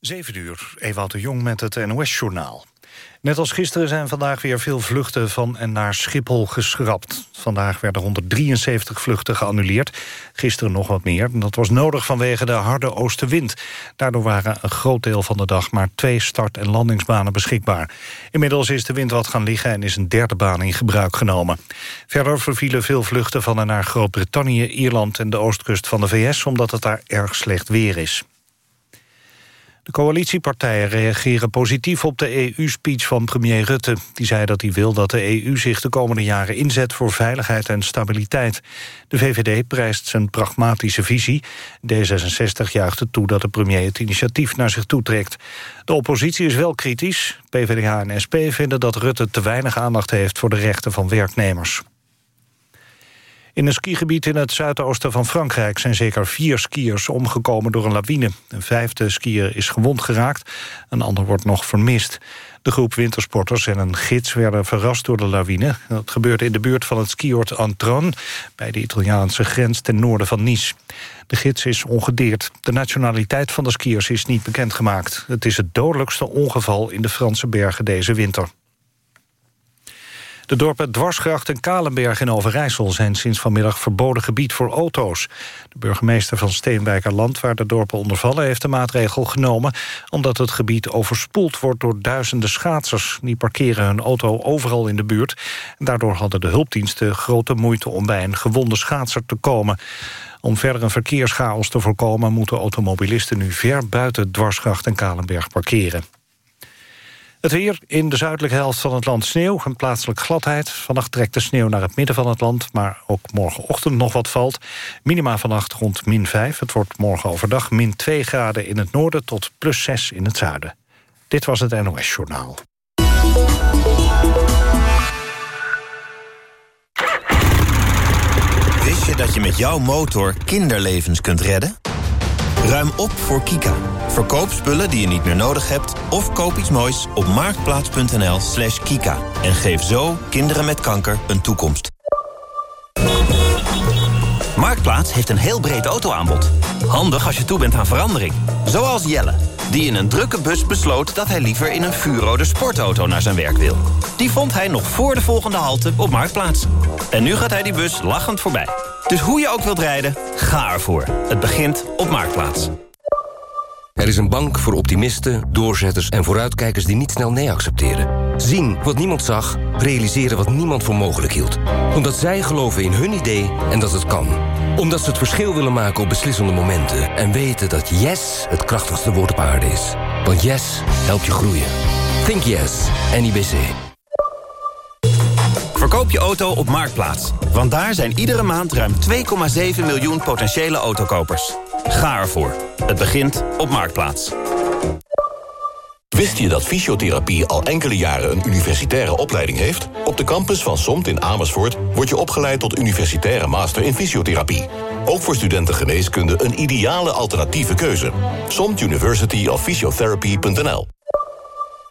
7 uur, Ewout de Jong met het NOS-journaal. Net als gisteren zijn vandaag weer veel vluchten van en naar Schiphol geschrapt. Vandaag werden 173 vluchten geannuleerd. Gisteren nog wat meer. Dat was nodig vanwege de harde oostenwind. Daardoor waren een groot deel van de dag maar twee start- en landingsbanen beschikbaar. Inmiddels is de wind wat gaan liggen en is een derde baan in gebruik genomen. Verder vervielen veel vluchten van en naar Groot-Brittannië, Ierland en de oostkust van de VS... omdat het daar erg slecht weer is. De coalitiepartijen reageren positief op de EU-speech van premier Rutte. Die zei dat hij wil dat de EU zich de komende jaren inzet voor veiligheid en stabiliteit. De VVD prijst zijn pragmatische visie. D66 juicht het toe dat de premier het initiatief naar zich toetrekt. De oppositie is wel kritisch. PvdA en SP vinden dat Rutte te weinig aandacht heeft voor de rechten van werknemers. In een skigebied in het zuidoosten van Frankrijk zijn zeker vier skiers omgekomen door een lawine. Een vijfde skier is gewond geraakt, een ander wordt nog vermist. De groep wintersporters en een gids werden verrast door de lawine. Dat gebeurde in de buurt van het skioord Antron... bij de Italiaanse grens ten noorden van Nice. De gids is ongedeerd. De nationaliteit van de skiers is niet bekendgemaakt. Het is het dodelijkste ongeval in de Franse bergen deze winter. De dorpen Dwarsgracht en Kalenberg in Overijssel... zijn sinds vanmiddag verboden gebied voor auto's. De burgemeester van Steenwijkerland, waar de dorpen onder vallen... heeft de maatregel genomen omdat het gebied overspoeld wordt... door duizenden schaatsers. Die parkeren hun auto overal in de buurt. daardoor hadden de hulpdiensten grote moeite... om bij een gewonde schaatser te komen. Om verder een verkeerschaos te voorkomen... moeten automobilisten nu ver buiten Dwarsgracht en Kalenberg parkeren. Het weer in de zuidelijke helft van het land sneeuw en plaatselijk gladheid. Vannacht trekt de sneeuw naar het midden van het land... maar ook morgenochtend nog wat valt. Minima vannacht rond min 5. Het wordt morgen overdag min 2 graden in het noorden... tot plus 6 in het zuiden. Dit was het NOS Journaal. Wist je dat je met jouw motor kinderlevens kunt redden? Ruim op voor Kika. Verkoop spullen die je niet meer nodig hebt... of koop iets moois op marktplaats.nl slash kika. En geef zo kinderen met kanker een toekomst. Marktplaats heeft een heel breed autoaanbod. Handig als je toe bent aan verandering. Zoals Jelle, die in een drukke bus besloot... dat hij liever in een vuurrode sportauto naar zijn werk wil. Die vond hij nog voor de volgende halte op Marktplaats. En nu gaat hij die bus lachend voorbij. Dus hoe je ook wilt rijden, ga ervoor. Het begint op Marktplaats. Er is een bank voor optimisten, doorzetters en vooruitkijkers die niet snel nee accepteren. Zien wat niemand zag, realiseren wat niemand voor mogelijk hield. Omdat zij geloven in hun idee en dat het kan. Omdat ze het verschil willen maken op beslissende momenten. En weten dat yes het krachtigste woord op aarde is. Want yes helpt je groeien. Think yes, NIBC. Verkoop je auto op Marktplaats. Want daar zijn iedere maand ruim 2,7 miljoen potentiële autokopers. Ga ervoor. Het begint op Marktplaats. Wist je dat fysiotherapie al enkele jaren een universitaire opleiding heeft? Op de campus van SOMT in Amersfoort word je opgeleid tot universitaire master in fysiotherapie. Ook voor studenten geneeskunde een ideale alternatieve keuze. SOMT University of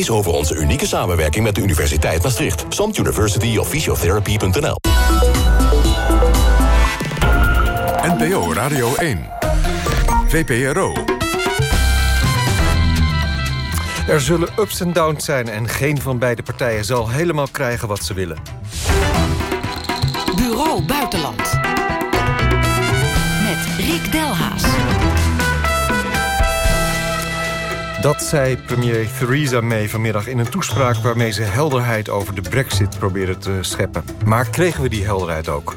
Lees over onze unieke samenwerking met de Universiteit Maastricht. Samt University of Physiotherapy.nl NPO Radio 1. VPRO. Er zullen ups en downs zijn en geen van beide partijen zal helemaal krijgen wat ze willen. Bureau Buitenland. Met Rick Delhaas. Dat zei premier Theresa May vanmiddag in een toespraak... waarmee ze helderheid over de brexit probeerde te scheppen. Maar kregen we die helderheid ook?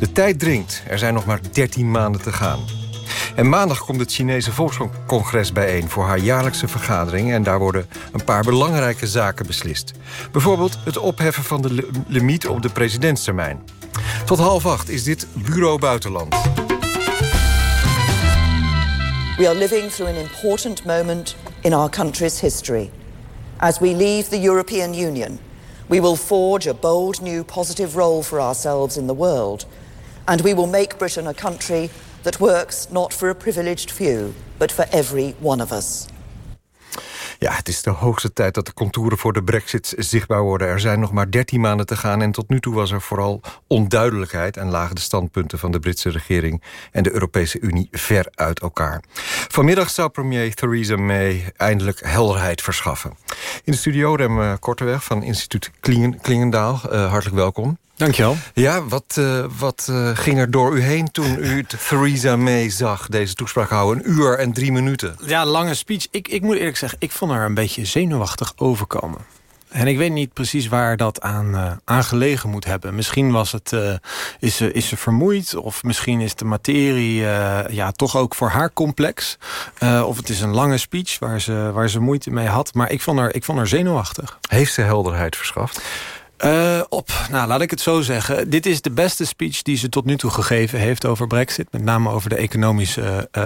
De tijd dringt. Er zijn nog maar 13 maanden te gaan. En maandag komt het Chinese Volkscongres bijeen... voor haar jaarlijkse vergadering... en daar worden een paar belangrijke zaken beslist. Bijvoorbeeld het opheffen van de limiet op de presidentstermijn. Tot half acht is dit Bureau Buitenland. We are living through an important moment in our country's history. As we leave the European Union, we will forge a bold new positive role for ourselves in the world, and we will make Britain a country that works not for a privileged few, but for every one of us. Ja, het is de hoogste tijd dat de contouren voor de brexit zichtbaar worden. Er zijn nog maar 13 maanden te gaan en tot nu toe was er vooral onduidelijkheid... en lagen de standpunten van de Britse regering en de Europese Unie ver uit elkaar. Vanmiddag zou premier Theresa May eindelijk helderheid verschaffen. In de studio Rem Korteweg van instituut Klingendaal. Uh, hartelijk welkom. Dankjewel. Ja, wat, uh, wat uh, ging er door u heen toen u Theresa May zag... deze toespraak houden? Een uur en drie minuten. Ja, lange speech. Ik, ik moet eerlijk zeggen, ik vond haar een beetje zenuwachtig overkomen. En ik weet niet precies waar dat aan, uh, aan gelegen moet hebben. Misschien was het, is, ze, is ze vermoeid... of misschien is de materie ja, toch ook voor haar complex. of het is een lange speech waar ze, waar ze moeite mee had. Maar ik vond haar, ik vond haar zenuwachtig. Heeft ze helderheid verschaft? Uh, op, nou laat ik het zo zeggen. Dit is de beste speech die ze tot nu toe gegeven heeft over brexit. Met name over de, economische, uh,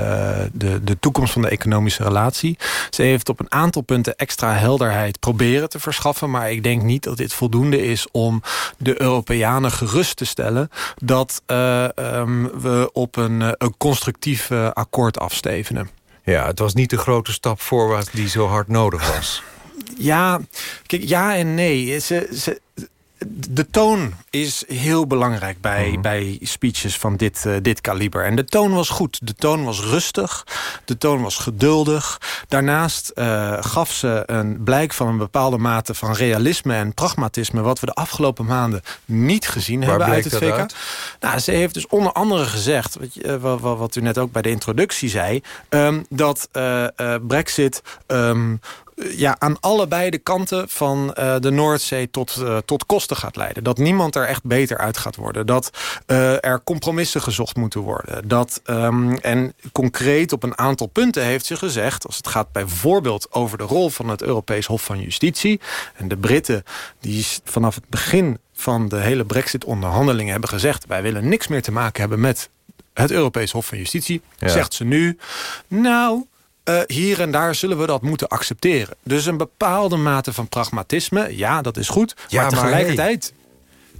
de, de toekomst van de economische relatie. Ze heeft op een aantal punten extra helderheid proberen te verschaffen. Maar ik denk niet dat dit voldoende is om de Europeanen gerust te stellen... dat uh, um, we op een, een constructief akkoord afstevenen. Ja, het was niet de grote stap voorwaarts die zo hard nodig was. Ja, kijk, ja en nee. Ze, ze, de toon is heel belangrijk bij, uh-huh. bij speeches van dit, uh, dit kaliber. En de toon was goed. De toon was rustig. De toon was geduldig. Daarnaast uh, gaf ze een blijk van een bepaalde mate van realisme en pragmatisme... wat we de afgelopen maanden niet gezien Waar hebben uit het VK. Uit? Nou, ze heeft dus onder andere gezegd, wat, uh, wat, wat u net ook bij de introductie zei... Um, dat Brexit... Um, ja, aan allebei de kanten van uh, de Noordzee tot, uh, tot kosten gaat leiden. Dat niemand er echt beter uit gaat worden. Dat uh, er compromissen gezocht moeten worden. Dat, um, en concreet op een aantal punten heeft ze gezegd... als het gaat bijvoorbeeld over de rol van het Europees Hof van Justitie... en de Britten die vanaf het begin van de hele brexit-onderhandelingen hebben gezegd... wij willen niks meer te maken hebben met het Europees Hof van Justitie. Ja. Zegt ze nu, nou... Uh, hier en daar zullen we dat moeten accepteren. Dus een bepaalde mate van pragmatisme, ja, dat is goed. Ja, maar tegelijkertijd... Maar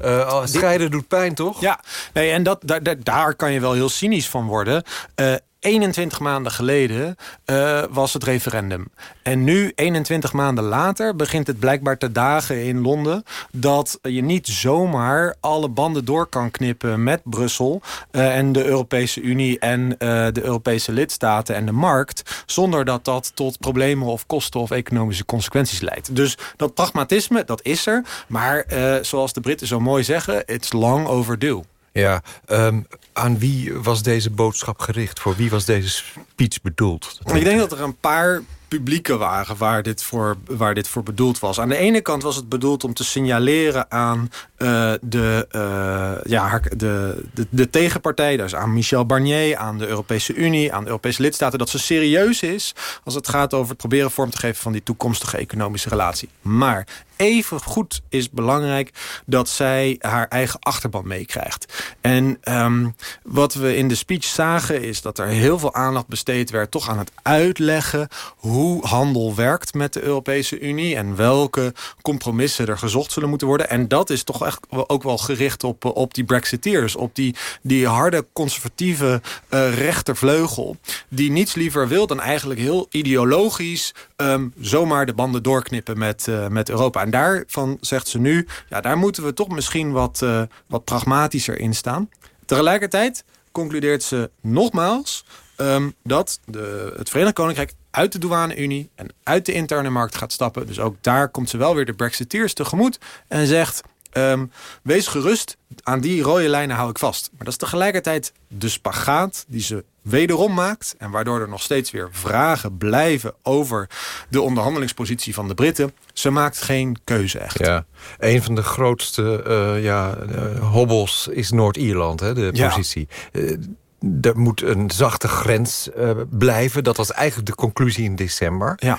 uh, strijden doet pijn, toch? Ja, nee, en dat, daar, daar kan je wel heel cynisch van worden. Uh, 21 maanden geleden uh, was het referendum. En nu, 21 maanden later, begint het blijkbaar te dagen in Londen... dat je niet zomaar alle banden door kan knippen met Brussel... Uh, en de Europese Unie en uh, de Europese lidstaten en de markt... zonder dat dat tot problemen of kosten of economische consequenties leidt. Dus dat pragmatisme, dat is er. Maar zoals de Britten zo mooi zeggen, it's long overdue. Ja, um, aan wie was deze boodschap gericht? Voor wie was deze speech bedoeld? Ik denk dat er een paar publieken waren waar dit, voor, waar dit voor bedoeld was. Aan de ene kant was het bedoeld om te signaleren aan uh, de, uh, ja, de, de, de tegenpartij... dus aan Michel Barnier, aan de Europese Unie, aan de Europese lidstaten... dat ze serieus is als het gaat over het proberen vorm te geven... van die toekomstige economische relatie. Maar even goed is belangrijk dat zij haar eigen achterban meekrijgt. En um, wat we in de speech zagen is dat er heel veel aandacht besteed werd... toch aan het uitleggen hoe handel werkt met de Europese Unie... en welke compromissen er gezocht zullen moeten worden. En dat is toch ook wel gericht op, op die Brexiteers. Op die, die harde conservatieve uh, rechtervleugel... die niets liever wil dan eigenlijk heel ideologisch... Um, zomaar de banden doorknippen met, uh, met Europa. En daarvan zegt ze nu... ja, daar moeten we toch misschien wat, wat pragmatischer in staan. Tegelijkertijd concludeert ze nogmaals... Um, dat de, het Verenigd Koninkrijk uit de douane-unie en uit de interne markt gaat stappen. Dus ook daar komt ze wel weer de Brexiteers tegemoet en zegt... Um, wees gerust, aan die rode lijnen hou ik vast. Maar dat is tegelijkertijd de spagaat die ze wederom maakt... en waardoor er nog steeds weer vragen blijven over de onderhandelingspositie van de Britten. Ze maakt geen keuze echt. Ja, een van de grootste uh, ja, uh, hobbels is Noord-Ierland, de positie. Ja. Uh, er moet een zachte grens uh, blijven. Dat was eigenlijk de conclusie in december. Ja.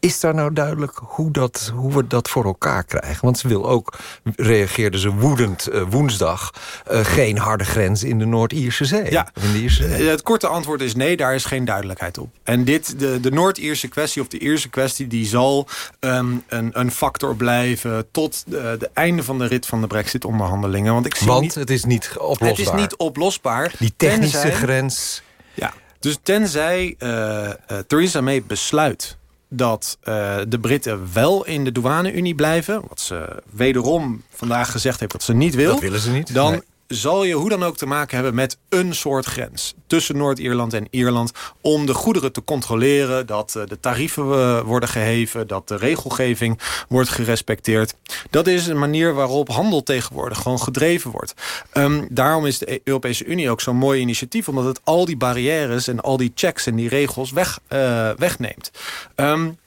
Is daar nou duidelijk hoe, dat, hoe we dat voor elkaar krijgen? Want ze wil ook, reageerde ze woedend uh, woensdag... Uh, geen harde grens in de Noord-Ierse Zee. Ja, in de Ierse Zee. het korte antwoord is nee, daar is geen duidelijkheid op. En dit, de, de Noord-Ierse kwestie of de Ierse kwestie... die zal um, een, een factor blijven tot de, de einde van de rit van de brexit-onderhandelingen. Want, ik zie Want niet, het is niet oplosbaar. Het is niet oplosbaar. Die technische tenzij, grens... Ja, dus tenzij uh, uh, Theresa May besluit dat uh, de Britten wel in de douane-Unie blijven... wat ze wederom vandaag gezegd heeft dat ze niet wil... Dat willen ze niet. Dan nee. Zal je hoe dan ook te maken hebben met een soort grens... tussen Noord-Ierland en Ierland... om de goederen te controleren, dat uh, de tarieven uh, worden geheven... dat de regelgeving wordt gerespecteerd. Dat is een manier waarop handel tegenwoordig gewoon gedreven wordt. Um, daarom is de Europese Unie ook zo'n mooi initiatief... omdat het al die barrières en al die checks en die regels weg, uh, wegneemt. Um,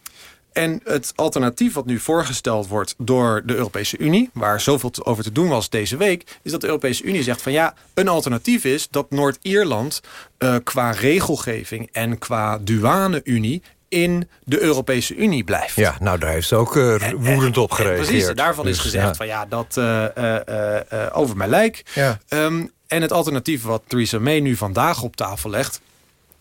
en het alternatief wat nu voorgesteld wordt door de Europese Unie... waar zoveel over te doen was deze week... is dat de Europese Unie zegt van ja, een alternatief is... dat Noord-Ierland uh, qua regelgeving en qua douane-Unie in de Europese Unie blijft. Ja, nou daar heeft ze ook uh, woedend op gereageerd. Precies, daarvan dus, is gezegd ja. van ja, dat uh, uh, over mijn lijk. Ja. Um, en het alternatief wat Theresa May nu vandaag op tafel legt...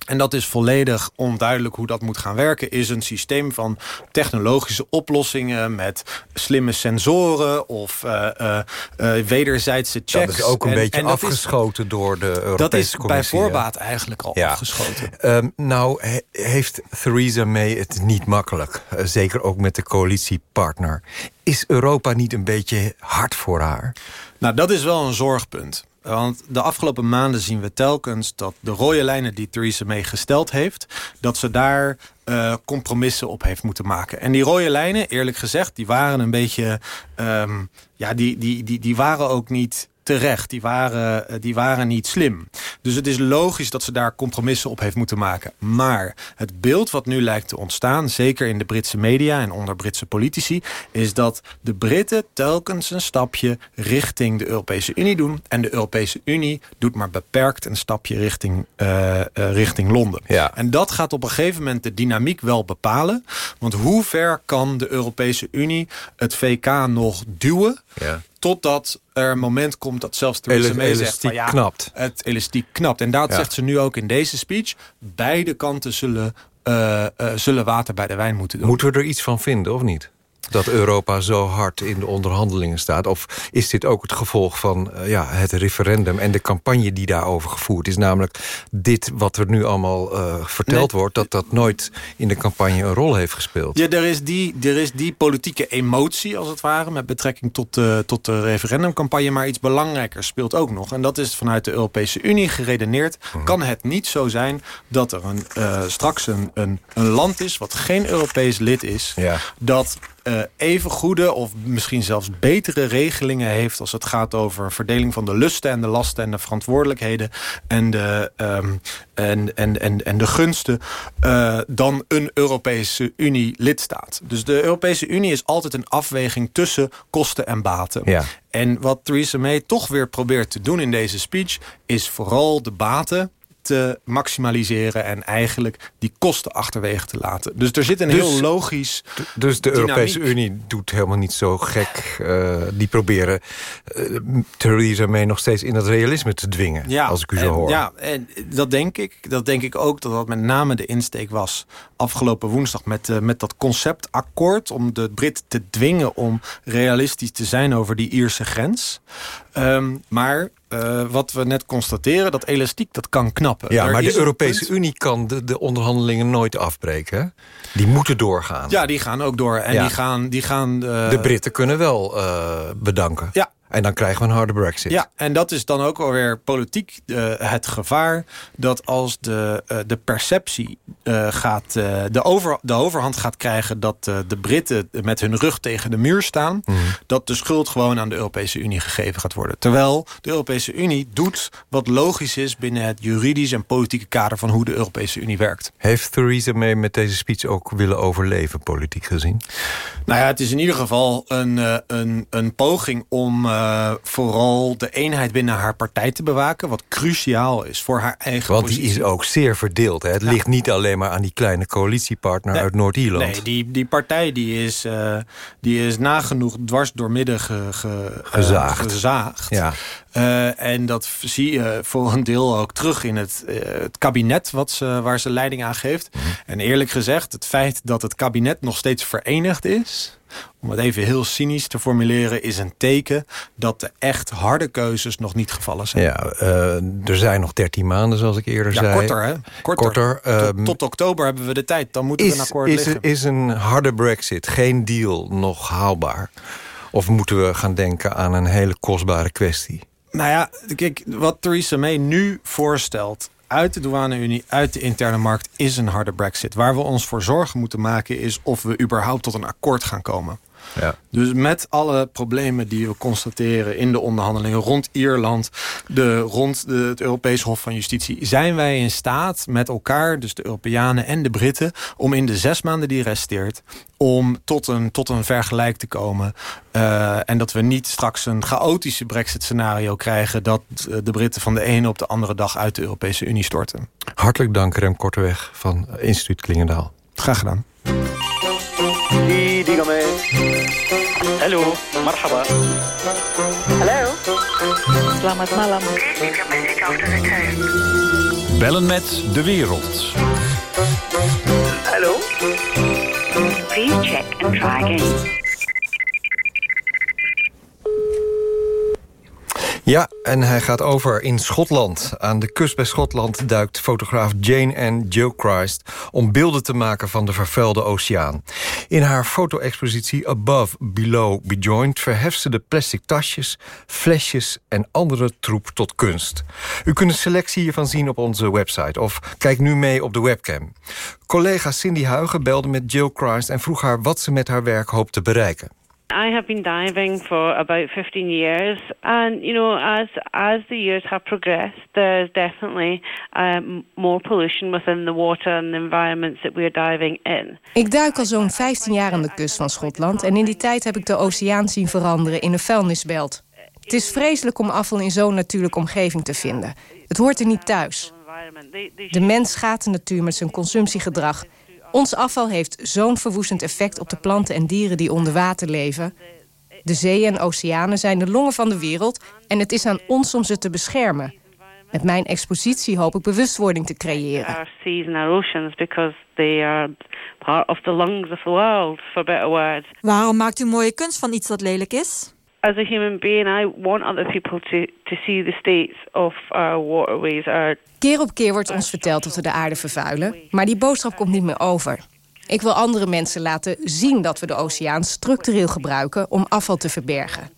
En dat is volledig onduidelijk hoe dat moet gaan werken. Is een systeem van technologische oplossingen met slimme sensoren of uh, uh, uh, wederzijdse checks. Dat is ook een en, beetje en afgeschoten is, door de Europese Dat is Commissie. bij voorbaat eigenlijk al ja. afgeschoten. Um, nou he, heeft Theresa May het niet makkelijk. Zeker ook met de coalitiepartner. Is Europa niet een beetje hard voor haar? Nou, dat is wel een zorgpunt. Want de afgelopen maanden zien we telkens dat de rode lijnen die Theresa May gesteld heeft... dat ze daar uh, compromissen op heeft moeten maken. En die rode lijnen, eerlijk gezegd, die waren een beetje... Um, ja, die, die, die, die waren ook niet terecht. Die waren, die waren niet slim. Dus het is logisch dat ze daar compromissen op heeft moeten maken. Maar het beeld wat nu lijkt te ontstaan... zeker in de Britse media en onder Britse politici... is dat de Britten telkens een stapje richting de Europese Unie doen... en de Europese Unie doet maar beperkt een stapje richting, uh, uh, richting Londen. Ja. En dat gaat op een gegeven moment de dynamiek wel bepalen. Want hoe ver kan de Europese Unie het VK nog duwen... Ja totdat er een moment komt dat zelfs Theresa May zegt van ja, knapt. het elastiek knapt. En dat Ja. zegt ze nu ook in deze speech. Beide kanten zullen, uh, uh, zullen water bij de wijn moeten doen. Moeten we er iets van vinden of niet? Dat Europa zo hard in de onderhandelingen staat? Of is dit ook het gevolg van uh, ja, het referendum en de campagne die daarover gevoerd is? Namelijk dit wat er nu allemaal uh, verteld Nee. wordt... dat dat nooit in de campagne een rol heeft gespeeld. Ja, er is, die, er is die politieke emotie, als het ware... met betrekking tot de, tot de referendumcampagne. Maar iets belangrijkers speelt ook nog. En dat is vanuit de Europese Unie geredeneerd. Mhm. Kan het niet zo zijn dat er een, uh, straks een, een, een land is... wat geen Europees lid is... Ja. dat uh, even goede of misschien zelfs betere regelingen heeft... als het gaat over verdeling van de lusten en de lasten... en de verantwoordelijkheden en de, um, en, en, en, en de gunsten... Uh, dan een Europese Unie-lidstaat. Dus de Europese Unie is altijd een afweging tussen kosten en baten. Ja. En wat Theresa May toch weer probeert te doen in deze speech... is vooral de baten te maximaliseren en eigenlijk die kosten achterwege te laten. Dus er zit een Dus- heel logisch Dus de dynamiek. Europese Unie doet helemaal niet zo gek. Uh, die proberen uh, Theresa May nog steeds in dat realisme te dwingen. als ik u zo en, hoor. Ja, en dat denk ik. Dat denk ik ook dat dat met name de insteek was afgelopen woensdag met, uh, met dat conceptakkoord om de Brit te dwingen om realistisch te zijn over die Ierse grens. Um, maar uh, wat we net constateren, dat elastiek dat kan knappen. Ja, Er maar de Europese Unie kan de, de onderhandelingen nooit afbreken. hè? Die moeten doorgaan. Ja, die gaan ook door. En Ja. die gaan... Die gaan uh, de Britten kunnen wel uh, bedanken. Ja. En dan krijgen we een harde brexit. Ja, en dat is dan ook alweer politiek uh, het gevaar... dat als de, uh, de perceptie uh, gaat, de, over, de overhand gaat krijgen... dat de Britten met hun rug tegen de muur staan... Mhm. dat de schuld gewoon aan de Europese Unie gegeven gaat worden. Terwijl de Europese Unie doet wat logisch is... binnen het juridisch en politieke kader van hoe de Europese Unie werkt. Heeft Theresa May met deze speech ook willen overleven, politiek gezien? Nou ja, het is in ieder geval een, een, een poging om... Uh, uh, vooral de eenheid binnen haar partij te bewaken... wat cruciaal is voor haar eigen Want positie. die is ook zeer verdeeld. Hè? Het ligt niet alleen maar aan die kleine coalitiepartner uit Noord-Ierland. Nee, die, die partij die is, uh, die is nagenoeg dwars doormidden ge, ge, gezaagd. gezaagd. Ja. En dat zie je voor een deel ook terug in het, het kabinet wat ze, waar ze leiding aan geeft. Mhm. En eerlijk gezegd, het feit dat het kabinet nog steeds verenigd is... om het even heel cynisch te formuleren... is een teken dat de echt harde keuzes nog niet gevallen zijn. Ja, uh, er zijn nog 13 maanden, zoals ik eerder ja, zei. korter, hè? Korter. korter tot, tot, oktober hebben we de tijd. Dan moeten is, we een akkoord is, liggen. Is een harde brexit, geen deal, nog haalbaar? Of moeten we gaan denken aan een hele kostbare kwestie? Nou ja, kijk, wat Theresa May nu voorstelt uit de douane-unie, uit de interne markt, is een harde brexit. Waar we ons voor zorgen moeten maken is of we überhaupt tot een akkoord gaan komen. Ja. Dus met alle problemen die we constateren in de onderhandelingen rond Ierland, de, rond de, het Europees Hof van Justitie, zijn wij in staat met elkaar, dus de Europeanen en de Britten, om in de zes maanden die resteert, om tot een, tot een vergelijk te komen. Uh, en dat we niet straks een chaotische brexit-scenario krijgen... dat de Britten van de ene op de andere dag uit de Europese Unie storten. Hartelijk dank, Rem Korteweg van Instituut Klingendaal. Graag gedaan. Hello, marhaba. Hallo. Selamat malam. Bellen met de wereld. Hallo. Please check and try again. Ja, en hij gaat over in Schotland. Aan de kust bij Schotland duikt fotograaf Jane Ann Gilchrist... om beelden te maken van de vervuilde oceaan. In haar foto-expositie Above, Below, Bejoined... verheft ze de plastic tasjes, flesjes en andere troep tot kunst. U kunt een selectie hiervan zien op onze website... of kijk nu mee op de webcam. Collega Cindy Huigen belde met Gilchrist... en vroeg haar wat ze met haar werk hoopt te bereiken. I have been diving for about 15 years, and you know, as as the years have progressed, there's definitely um, more pollution within the water and the environments that we're diving in. Ik duik al zo'n 15 jaar aan de kust van Schotland en in die tijd heb ik de oceaan zien veranderen in een vuilnisbelt. Het is vreselijk om afval in zo'n natuurlijke omgeving te vinden. Het hoort er niet thuis. De mens schaadt de natuur met zijn consumptiegedrag. Ons afval heeft zo'n verwoestend effect op de planten en dieren die onder water leven. De zeeën en oceanen zijn de longen van de wereld en het is aan ons om ze te beschermen. Met mijn expositie hoop ik bewustwording te creëren. Our seas and our oceans because they are part of the lungs of the world, for better words. Waarom maakt u mooie kunst van iets dat lelijk is? As a human being, I want other people to, to see the states of our waterways, our Keer op keer wordt ons verteld dat we de aarde vervuilen, maar die boodschap komt niet meer over. Ik wil andere mensen laten zien dat we de oceaan structureel gebruiken om afval te verbergen.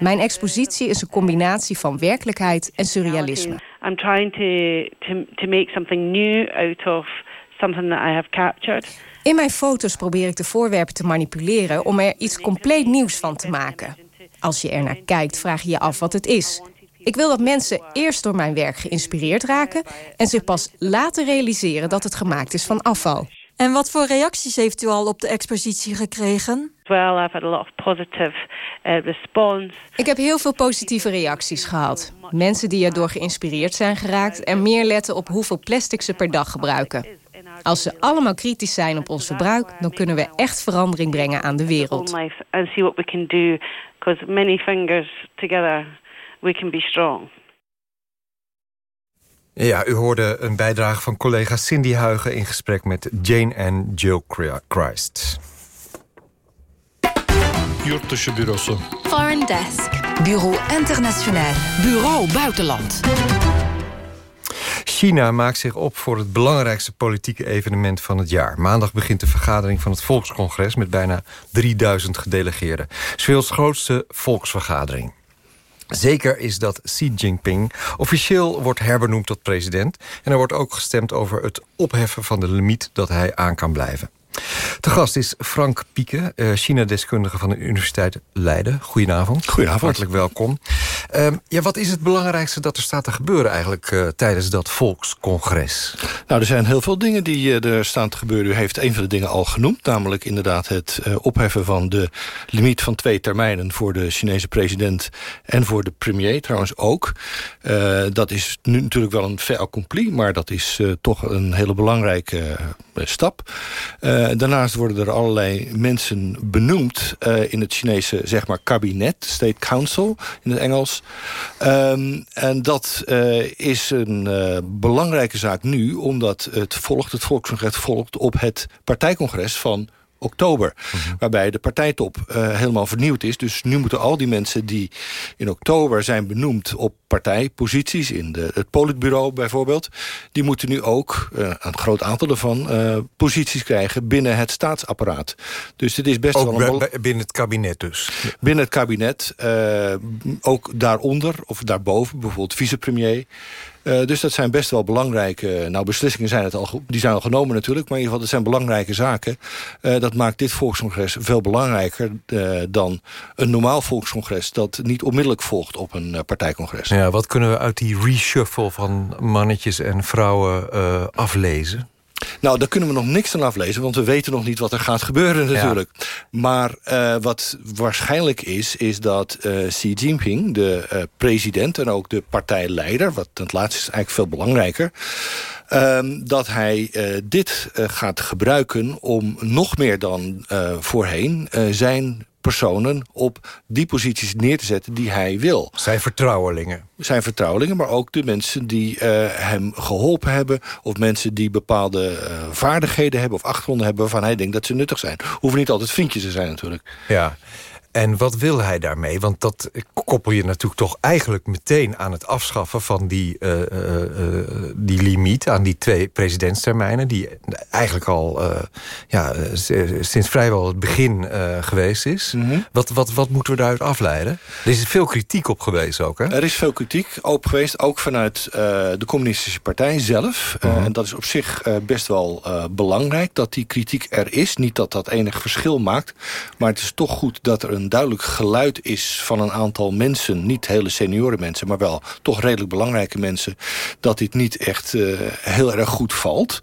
Mijn expositie is een combinatie van werkelijkheid en surrealisme. I'm trying to, to, to make something new out of something that I have captured. In mijn foto's probeer ik de voorwerpen te manipuleren om er iets compleet nieuws van te maken. Als je er naar kijkt, vraag je je af wat het is. Ik wil dat mensen eerst door mijn werk geïnspireerd raken... en zich pas later realiseren dat het gemaakt is van afval. En wat voor reacties heeft u al op de expositie gekregen? Well, I've had a lot of positive uh, response. Ik heb heel veel positieve reacties gehad. Mensen die erdoor geïnspireerd zijn geraakt... en meer letten op hoeveel plastic ze per dag gebruiken. Als ze allemaal kritisch zijn op ons verbruik... dan kunnen we echt verandering brengen aan de wereld. And see what we can do, because many fingers together we can be strong. Ja, u hoorde een bijdrage van collega Cindy Huigen... in gesprek met Jane en Jill Christ. Yurtdışı bürosu. Foreign Desk. Bureau Internationaal. Bureau Buitenland. China maakt zich op voor het belangrijkste politieke evenement van het jaar. Maandag begint de vergadering van het Volkscongres... met bijna 3000 gedelegeerden. De grootste volksvergadering. Zeker is dat Xi Jinping officieel wordt herbenoemd tot president... en er wordt ook gestemd over het opheffen van de limiet dat hij aan kan blijven. Te gast is Frank Pieke, China-deskundige van de Universiteit Leiden. Goedenavond. Goedenavond. Hartelijk welkom. Ehm, ja, wat is het belangrijkste dat er staat te gebeuren eigenlijk uh, tijdens dat volkscongres? Nou, er zijn heel veel dingen die uh, er staan te gebeuren. U heeft een van de dingen al genoemd, namelijk inderdaad het uh, opheffen van de limiet van twee termijnen voor de Chinese president en voor de premier trouwens ook. dat is nu natuurlijk wel een fait accompli, maar dat is toch een hele belangrijke stap. Daarnaast worden er allerlei mensen benoemd in het Chinese zeg maar kabinet, State Council in het Engels. Um, en dat uh, is een belangrijke zaak nu, omdat het volgt, het volkscongres volgt op het partijcongres van oktober. Mhm. Waarbij de partijtop uh, helemaal vernieuwd is. Dus nu moeten al die mensen die in oktober zijn benoemd op partijposities... in de, het politbureau bijvoorbeeld... die moeten nu ook, uh, een groot aantal ervan... Uh, posities krijgen binnen het staatsapparaat. Dus dit is best ook wel... Een binnen het kabinet dus? Binnen het kabinet. ook daaronder of daarboven, bijvoorbeeld vicepremier... Uh, dus dat zijn best wel belangrijke... Nou, beslissingen zijn, het al, die zijn al genomen natuurlijk... maar in ieder geval, dat zijn belangrijke zaken. Uh, dat maakt dit volkscongres veel belangrijker... Dan een normaal volkscongres... dat niet onmiddellijk volgt op een partijcongres. Ja, wat kunnen we uit die reshuffle van mannetjes en vrouwen aflezen? Nou, daar kunnen we nog niks aan aflezen, want we weten nog niet wat er gaat gebeuren natuurlijk. Ja. Maar uh, wat waarschijnlijk is, is dat uh, Xi Jinping, de uh, president en ook de partijleider... wat het laatste is eigenlijk veel belangrijker... Um, dat hij dit gaat gebruiken om nog meer dan voorheen zijn personen op die posities neer te zetten die hij wil. Zijn vertrouwelingen. Zijn vertrouwelingen, maar ook de mensen die uh, hem geholpen hebben... of mensen die bepaalde uh, vaardigheden hebben of achtergronden hebben... waarvan hij denkt dat ze nuttig zijn. Hoeven niet altijd vriendjes te zijn natuurlijk. Ja, en wat wil hij daarmee? Want dat koppel je natuurlijk toch eigenlijk meteen aan het afschaffen van die, uh, uh, uh, die limiet, aan die twee presidentstermijnen, die eigenlijk al ja, sinds vrijwel het begin geweest is. Mm -hmm. wat, wat, wat moeten we daaruit afleiden? Er is veel kritiek op geweest ook, hè? Er is veel kritiek op geweest, ook vanuit de communistische partij zelf. Mm -hmm. en dat is op zich best wel belangrijk, dat die kritiek er is. Niet dat dat enig verschil maakt, maar het is toch goed dat er een een duidelijk geluid is van een aantal mensen... niet hele senioren mensen, maar wel toch redelijk belangrijke mensen... dat dit niet echt uh, heel erg goed valt.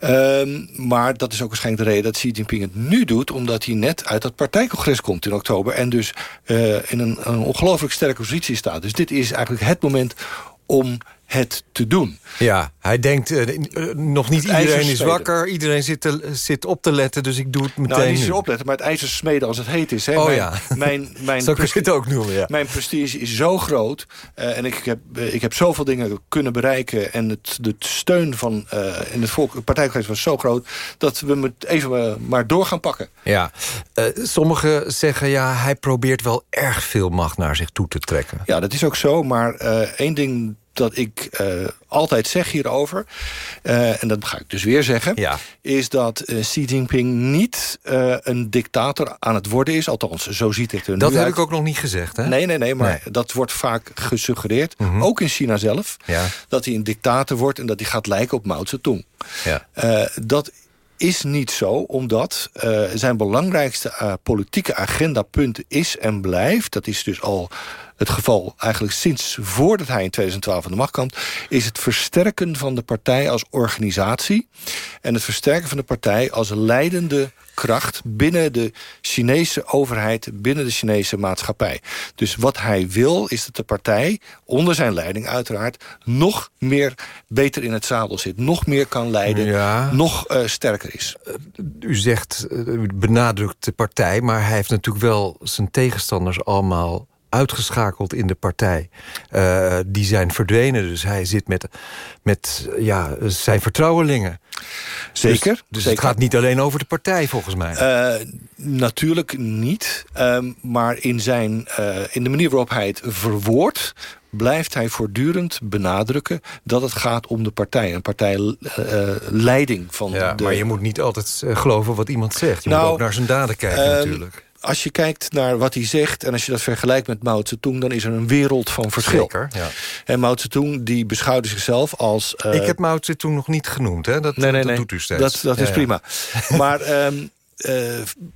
Um, maar dat is ook waarschijnlijk de reden dat Xi Jinping het nu doet... omdat hij net uit dat partijcongres komt in oktober... en dus uh, in een, een ongelooflijk sterke positie staat. Dus dit is eigenlijk het moment om het te doen. Ja, hij denkt, uh, nog niet het iedereen is wakker. Iedereen zit, te, zit op te letten, dus ik doe het meteen Nou, niet zo opletten, maar het ijzer smeden als het heet is. Hè. Oh mijn, ja, mijn, mijn zo kun je het ook noemen, ja. Mijn prestige is zo groot. Uh, en ik heb, uh, ik heb zoveel dingen kunnen bereiken. En het, de steun van in het volk, partijcongres was zo groot... dat we het even maar door gaan pakken. Ja, sommigen zeggen, ja, hij probeert wel erg veel macht naar zich toe te trekken. Ja, dat is ook zo, maar één ding dat ik uh, altijd zeg hierover... Uh, en dat ga ik dus weer zeggen... Ja. is dat uh, Xi Jinping niet een dictator aan het worden is. Althans, zo ziet het er dat nu heb uit. ik ook nog niet gezegd, hè? Nee, nee, nee, maar nee. dat wordt vaak gesuggereerd. Mm -hmm. Ook in China zelf. Ja. Dat hij een dictator wordt en dat hij gaat lijken op Mao Zedong. Ja. dat is niet zo, omdat zijn belangrijkste politieke agendapunt is en blijft... dat is dus al het geval eigenlijk sinds voordat hij in 2012 aan de macht kwam... is het versterken van de partij als organisatie... en het versterken van de partij als leidende kracht binnen de Chinese overheid, binnen de Chinese maatschappij. Dus wat hij wil is dat de partij, onder zijn leiding uiteraard... nog meer beter in het zadel zit, nog meer kan leiden, ja. nog uh, sterker is. U zegt, u benadrukt de partij, maar hij heeft natuurlijk wel zijn tegenstanders allemaal uitgeschakeld in de partij. Uh, die zijn verdwenen, dus hij zit met, met ja, zijn vertrouwelingen. Zeker. Dus, dus zeker. het gaat niet alleen over de partij, volgens mij. Uh, natuurlijk niet. Um, maar in, zijn, uh, in de manier waarop hij het verwoordt blijft hij voortdurend benadrukken dat het gaat om de partij. Een partijleiding uh, van ja, de... Maar je moet niet altijd geloven wat iemand zegt. Je nou, moet ook naar zijn daden kijken uh, natuurlijk. Als je kijkt naar wat hij zegt en als je dat vergelijkt met Mao Zedong... dan is er een wereld van verschil. Zeker, ja. En Mao Zedong die beschouwde zichzelf als... Uh, Ik heb Mao Zedong nog niet genoemd, hè? Dat, nee, nee, dat nee. doet u steeds. Dat, dat ja, is ja. prima. maar... Um,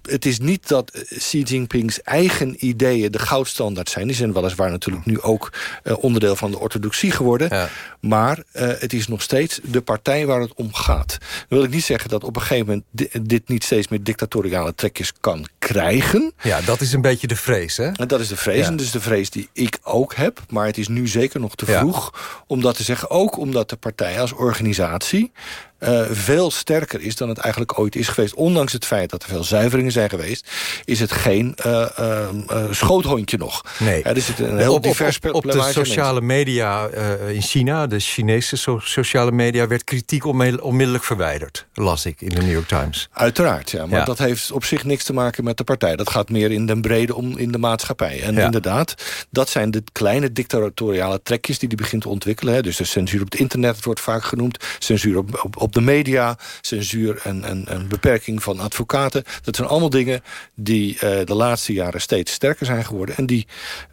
het is niet dat Xi Jinping's eigen ideeën de goudstandaard zijn. Die zijn weliswaar natuurlijk nu ook onderdeel van de orthodoxie geworden. Maar het is nog steeds de partij waar het om gaat. Dan wil ik niet zeggen dat op een gegeven moment... dit niet steeds meer dictatoriale trekjes kan krijgen. Ja, dat is een beetje de vrees, hè? En dat is de vrees, en dat is de vrees die ik ook heb. Maar het is nu zeker nog te vroeg om dat te zeggen. Ook omdat de partij als organisatie uh, veel sterker is dan het eigenlijk ooit is geweest. Ondanks het feit dat er veel zuiveringen zijn geweest... is het geen uh, uh, schoothondje nog. Nee. er zit een heel op, divers op, op, op de sociale media in China, de Chinese so sociale media... werd kritiek onmiddellijk verwijderd, las ik in de New York Times. Uiteraard, ja. Maar ja. dat heeft op zich niks te maken met de partij. Dat gaat meer in den brede om in de maatschappij. En ja. inderdaad, dat zijn de kleine dictatoriale trekjes... die die begint te ontwikkelen. Hè. Dus de censuur op het internet wordt vaak genoemd. Censuur op, op, de media, censuur en, en, en, beperking van advocaten. Dat zijn allemaal dingen die uh, de laatste jaren steeds sterker zijn geworden. En die,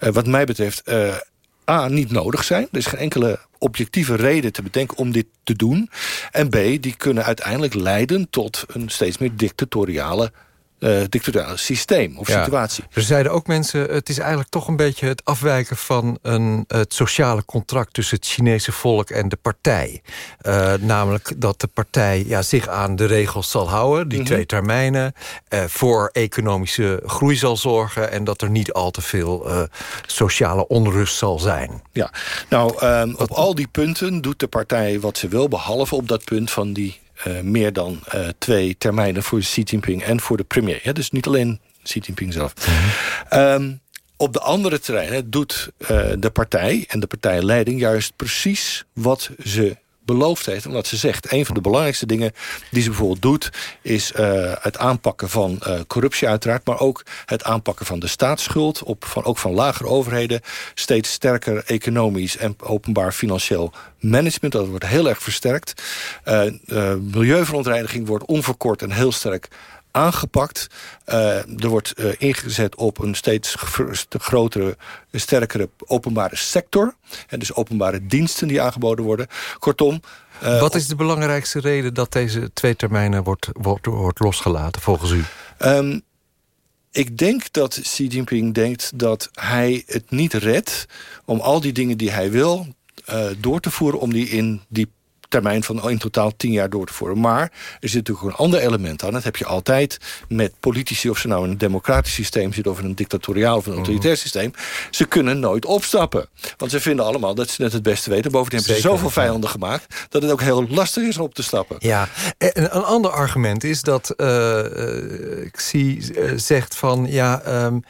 uh, wat mij betreft, uh, A, niet nodig zijn. Er is geen enkele objectieve reden te bedenken om dit te doen. En B, die kunnen uiteindelijk leiden tot een steeds meer dictatoriale uh, dictatoriale systeem of ja. situatie. Er zeiden ook mensen, het is eigenlijk toch een beetje het afwijken van een, het sociale contract tussen het Chinese volk en de partij. Uh, namelijk dat de partij ja, zich aan de regels zal houden, die mm -hmm. twee termijnen, uh, voor economische groei zal zorgen en dat er niet al te veel sociale onrust zal zijn. Ja, nou um, op al die punten doet de partij wat ze wil, behalve op dat punt van die meer dan uh, twee termijnen voor Xi Jinping en voor de premier. Ja, dus niet alleen Xi Jinping zelf. Mm -hmm. um, op de andere terreinen doet uh, de partij en de partijleiding juist precies wat ze beloofd heeft wat ze zegt. Een van de belangrijkste dingen die ze bijvoorbeeld doet... is uh, het aanpakken van uh, corruptie uiteraard... maar ook het aanpakken van de staatsschuld... Op, van, ook van lagere overheden... steeds sterker economisch en openbaar financieel management. Dat wordt heel erg versterkt. Uh, milieuverontreiniging wordt onverkort en heel sterk aangepakt. Uh, er wordt uh, ingezet op een steeds grotere, sterkere openbare sector. En dus openbare diensten die aangeboden worden. Kortom... Uh, Wat is de belangrijkste reden dat deze twee termijnen wordt, wordt, wordt losgelaten volgens u? Um, ik denk dat Xi Jinping denkt dat hij het niet redt... om al die dingen die hij wil door te voeren... om die in die termijn van in totaal tien jaar door te voeren. Maar er zit natuurlijk een ander element aan. Dat heb je altijd met politici, of ze nou in een democratisch systeem zitten... of in een dictatoriaal of een autoritair mm. systeem. Ze kunnen nooit opstappen. Want ze vinden allemaal dat ze net het beste weten. Bovendien hebben ze zoveel vijanden gemaakt... dat het ook heel lastig is om op te stappen. Ja, en een ander argument is dat uh, Xi uh, zegt van... ja, um,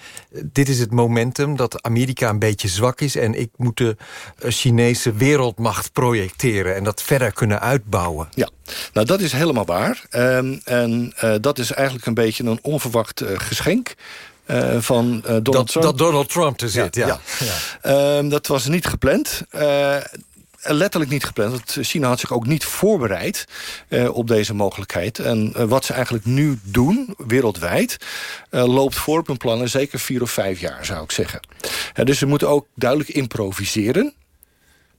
dit is het momentum dat Amerika een beetje zwak is... en ik moet de Chinese wereldmacht projecteren... en dat verder kunnen uitbouwen. Ja, nou dat is helemaal waar. Um, en uh, dat is eigenlijk een beetje een onverwacht uh, geschenk. Uh, van Donald dat, Trump. Dat Donald Trump er zit, ja. ja. ja. Um, dat was niet gepland. letterlijk niet gepland. Want China had zich ook niet voorbereid op deze mogelijkheid. En wat ze eigenlijk nu doen, wereldwijd... Loopt voor op hun plannen zeker vier of vijf jaar, zou ik zeggen. dus ze moeten ook duidelijk improviseren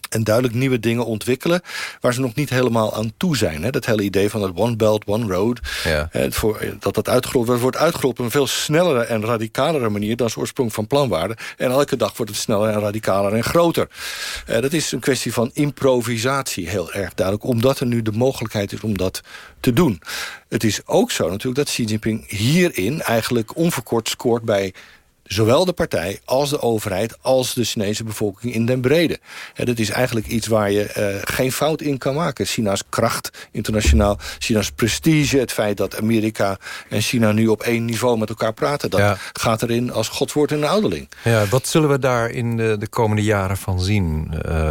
en duidelijk nieuwe dingen ontwikkelen... waar ze nog niet helemaal aan toe zijn. Hè? Dat hele idee van het One Belt, One Road... Ja. Hè, voor, dat dat uitgerold wordt, wordt uitgerold op een veel snellere en radicalere manier... dan oorsprong van plan waren. En elke dag wordt het sneller en radicaler en groter. Uh, dat is een kwestie van improvisatie, heel erg duidelijk... omdat er nu de mogelijkheid is om dat te doen. Het is ook zo natuurlijk dat Xi Jinping hierin eigenlijk onverkort scoort bij zowel de partij als de overheid... als de Chinese bevolking in den brede. Ja, dat is eigenlijk iets waar je uh, geen fout in kan maken. China's kracht internationaal, China's prestige... het feit dat Amerika en China nu op één niveau met elkaar praten... dat ja. gaat erin als godswoord in een ouderling. Ja, wat zullen we daar in de, de komende jaren van zien? Uh,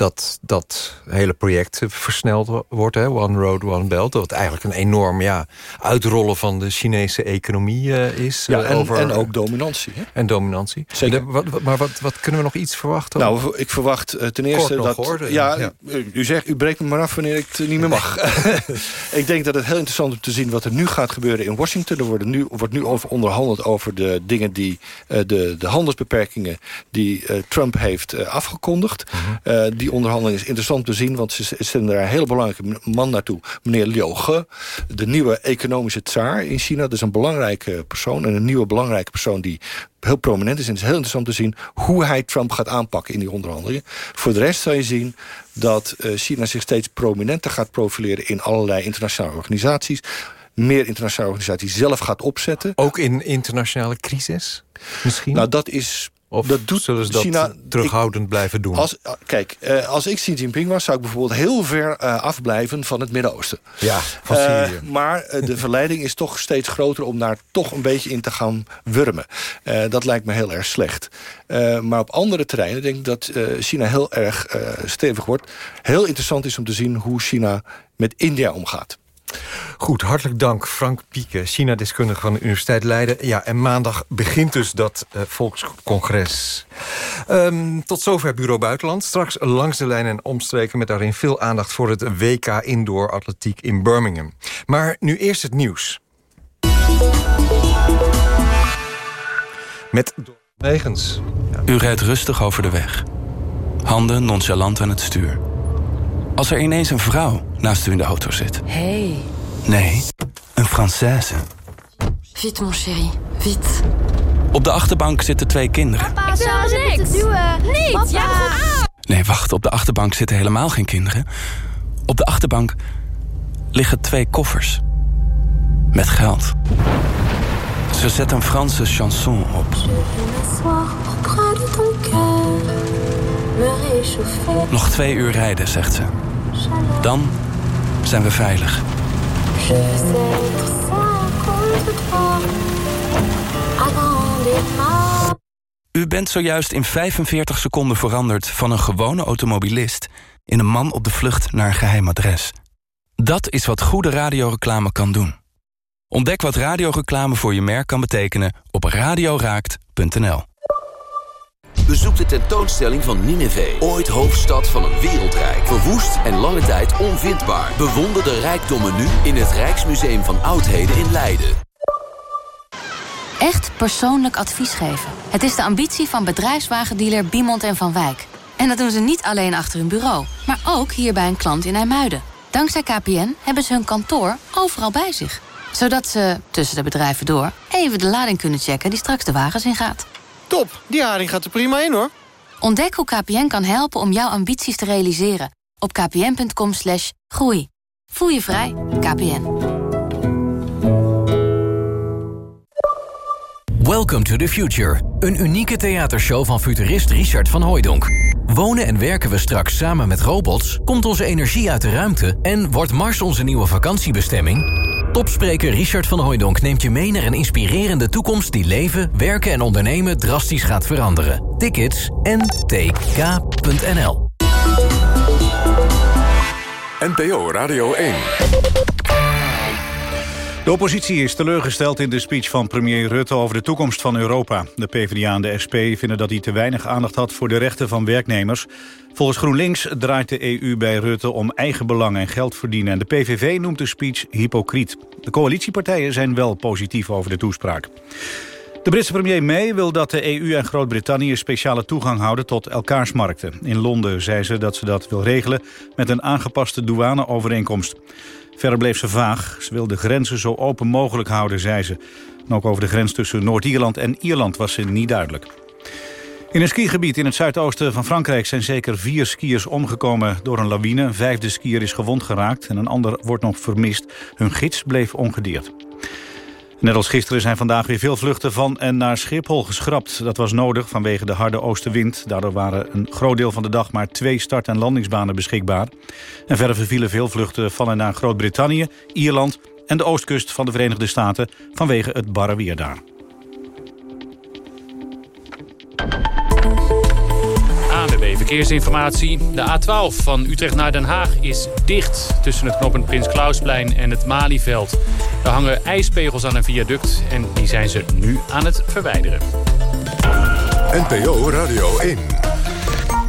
dat dat hele project versneld wordt. Hè? One Road, One Belt. Dat eigenlijk een enorm ja, uitrollen van de Chinese economie uh, is. Ja, en, over... en ook dominantie. Hè? En dominantie. Zeker. De, wat, maar wat, wat kunnen we nog iets verwachten? Nou, ik verwacht uh, ten eerste dat... Hoor, ja, ja, u zegt, u breekt me maar af wanneer ik het niet meer mag. ik denk dat het heel interessant is om te zien wat er nu gaat gebeuren in Washington. Er worden nu, wordt nu over onderhandeld over de dingen die... Uh, de, de handelsbeperkingen die Trump heeft afgekondigd. Mhm. -huh. die die onderhandeling is interessant te zien... want ze zenden daar een hele belangrijke man naartoe. Meneer Liu Ge, de nieuwe economische tsaar in China. Dat is een belangrijke persoon en een nieuwe belangrijke persoon... die heel prominent is. En het is heel interessant te zien hoe hij Trump gaat aanpakken in die onderhandelingen. Voor de rest zal je zien dat eh, China zich steeds prominenter gaat profileren... in allerlei internationale organisaties meer internationale organisaties zelf gaat opzetten. Ook in internationale crisis misschien? Nou, dat is of dat doet zullen ze dat China, terughoudend blijven doen? Als, kijk, eh, als ik Xi Jinping was... zou ik bijvoorbeeld heel ver uh, afblijven van het Midden-Oosten. Ja, van Syrië. Uh, maar de verleiding is toch steeds groter... om daar toch een beetje in te gaan wurmen. dat lijkt me heel erg slecht. maar op andere terreinen denk ik dat China heel erg stevig wordt. Heel interessant is om te zien hoe China met India omgaat. Goed, hartelijk dank Frank Pieke, China-deskundige van de Universiteit Leiden. Ja, en maandag begint dus dat uh, volkscongres. Um, tot zover Bureau Buitenland. Straks langs de lijn en omstreken met daarin veel aandacht... voor het WK Indoor Atletiek in Birmingham. Maar nu eerst het nieuws. Met Wegens. U rijdt rustig over de weg. Handen nonchalant aan het stuur. Als er ineens een vrouw naast u in de auto zit. Hey. Nee, een Française. Vite, mon chéri. Vite. Op de achterbank zitten twee kinderen. Papa, ik wil niks. Niet. Papa. Ja, Nee, wacht. Op de achterbank zitten helemaal geen kinderen. Op de achterbank liggen twee koffers. Met geld. Ze zet een Franse chanson op. Nog twee uur rijden, zegt ze. Dan zijn we veilig. U bent zojuist in 45 seconden veranderd van een gewone automobilist... in een man op de vlucht naar een geheim adres. Dat is wat goede radioreclame kan doen. Ontdek wat radioreclame voor je merk kan betekenen op radioraakt.nl. Bezoek de tentoonstelling van Nineveh, ooit hoofdstad van een wereldrijk. Verwoest en lange tijd onvindbaar. Bewonder de rijkdommen nu in het Rijksmuseum van Oudheden in Leiden. Echt persoonlijk advies geven. Het is de ambitie van bedrijfswagendealer Biemond en Van Wijk. En dat doen ze niet alleen achter hun bureau, maar ook hier bij een klant in IJmuiden. Dankzij KPN hebben ze hun kantoor overal bij zich. Zodat ze, tussen de bedrijven door, even de lading kunnen checken die straks de wagens ingaat. Top, die haring gaat er prima in hoor. Ontdek hoe KPN kan helpen om jouw ambities te realiseren. Op kpn.com groei. Voel je vrij, KPN. Welcome to the Future. Een unieke theatershow van futurist Richard van Hooijdonk. Wonen en werken we straks samen met robots? Komt onze energie uit de ruimte? En wordt Mars onze nieuwe vakantiebestemming? Topspreker Richard van Hooijdonk neemt je mee naar een inspirerende toekomst... die leven, werken en ondernemen drastisch gaat veranderen. Tickets ntk.nl NPO Radio 1 de oppositie is teleurgesteld in de speech van premier Rutte over de toekomst van Europa. De PvdA en de SP vinden dat hij te weinig aandacht had voor de rechten van werknemers. Volgens GroenLinks draait de EU bij Rutte om eigen belang en geld verdienen. En de PVV noemt de speech hypocriet. De coalitiepartijen zijn wel positief over de toespraak. De Britse premier May wil dat de EU en Groot-Brittannië speciale toegang houden tot elkaars markten. In Londen zei ze dat ze dat wil regelen met een aangepaste douaneovereenkomst. Verder bleef ze vaag. Ze wil de grenzen zo open mogelijk houden, zei ze. En ook over de grens tussen Noord-Ierland en Ierland was ze niet duidelijk. In een skigebied in het zuidoosten van Frankrijk zijn zeker vier skiers omgekomen door een lawine. Een vijfde skier is gewond geraakt en een ander wordt nog vermist. Hun gids bleef ongedeerd. Net als gisteren zijn vandaag weer veel vluchten van en naar Schiphol geschrapt. Dat was nodig vanwege de harde oostenwind. Daardoor waren een groot deel van de dag maar twee start- en landingsbanen beschikbaar. En verder vervielen veel vluchten van en naar Groot-Brittannië, Ierland... en de oostkust van de Verenigde Staten vanwege het barre weer daar. ANWB Verkeersinformatie. De A12 van Utrecht naar Den Haag is dicht tussen het knooppunt Prins Klausplein en het Malieveld. Er hangen ijspegels aan een viaduct en die zijn ze nu aan het verwijderen. NPO Radio 1.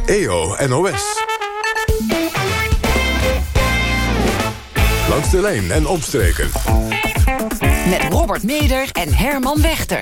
EO NOS. Langs de lijn en omstreken. Met Robert Meder en Herman Wechter.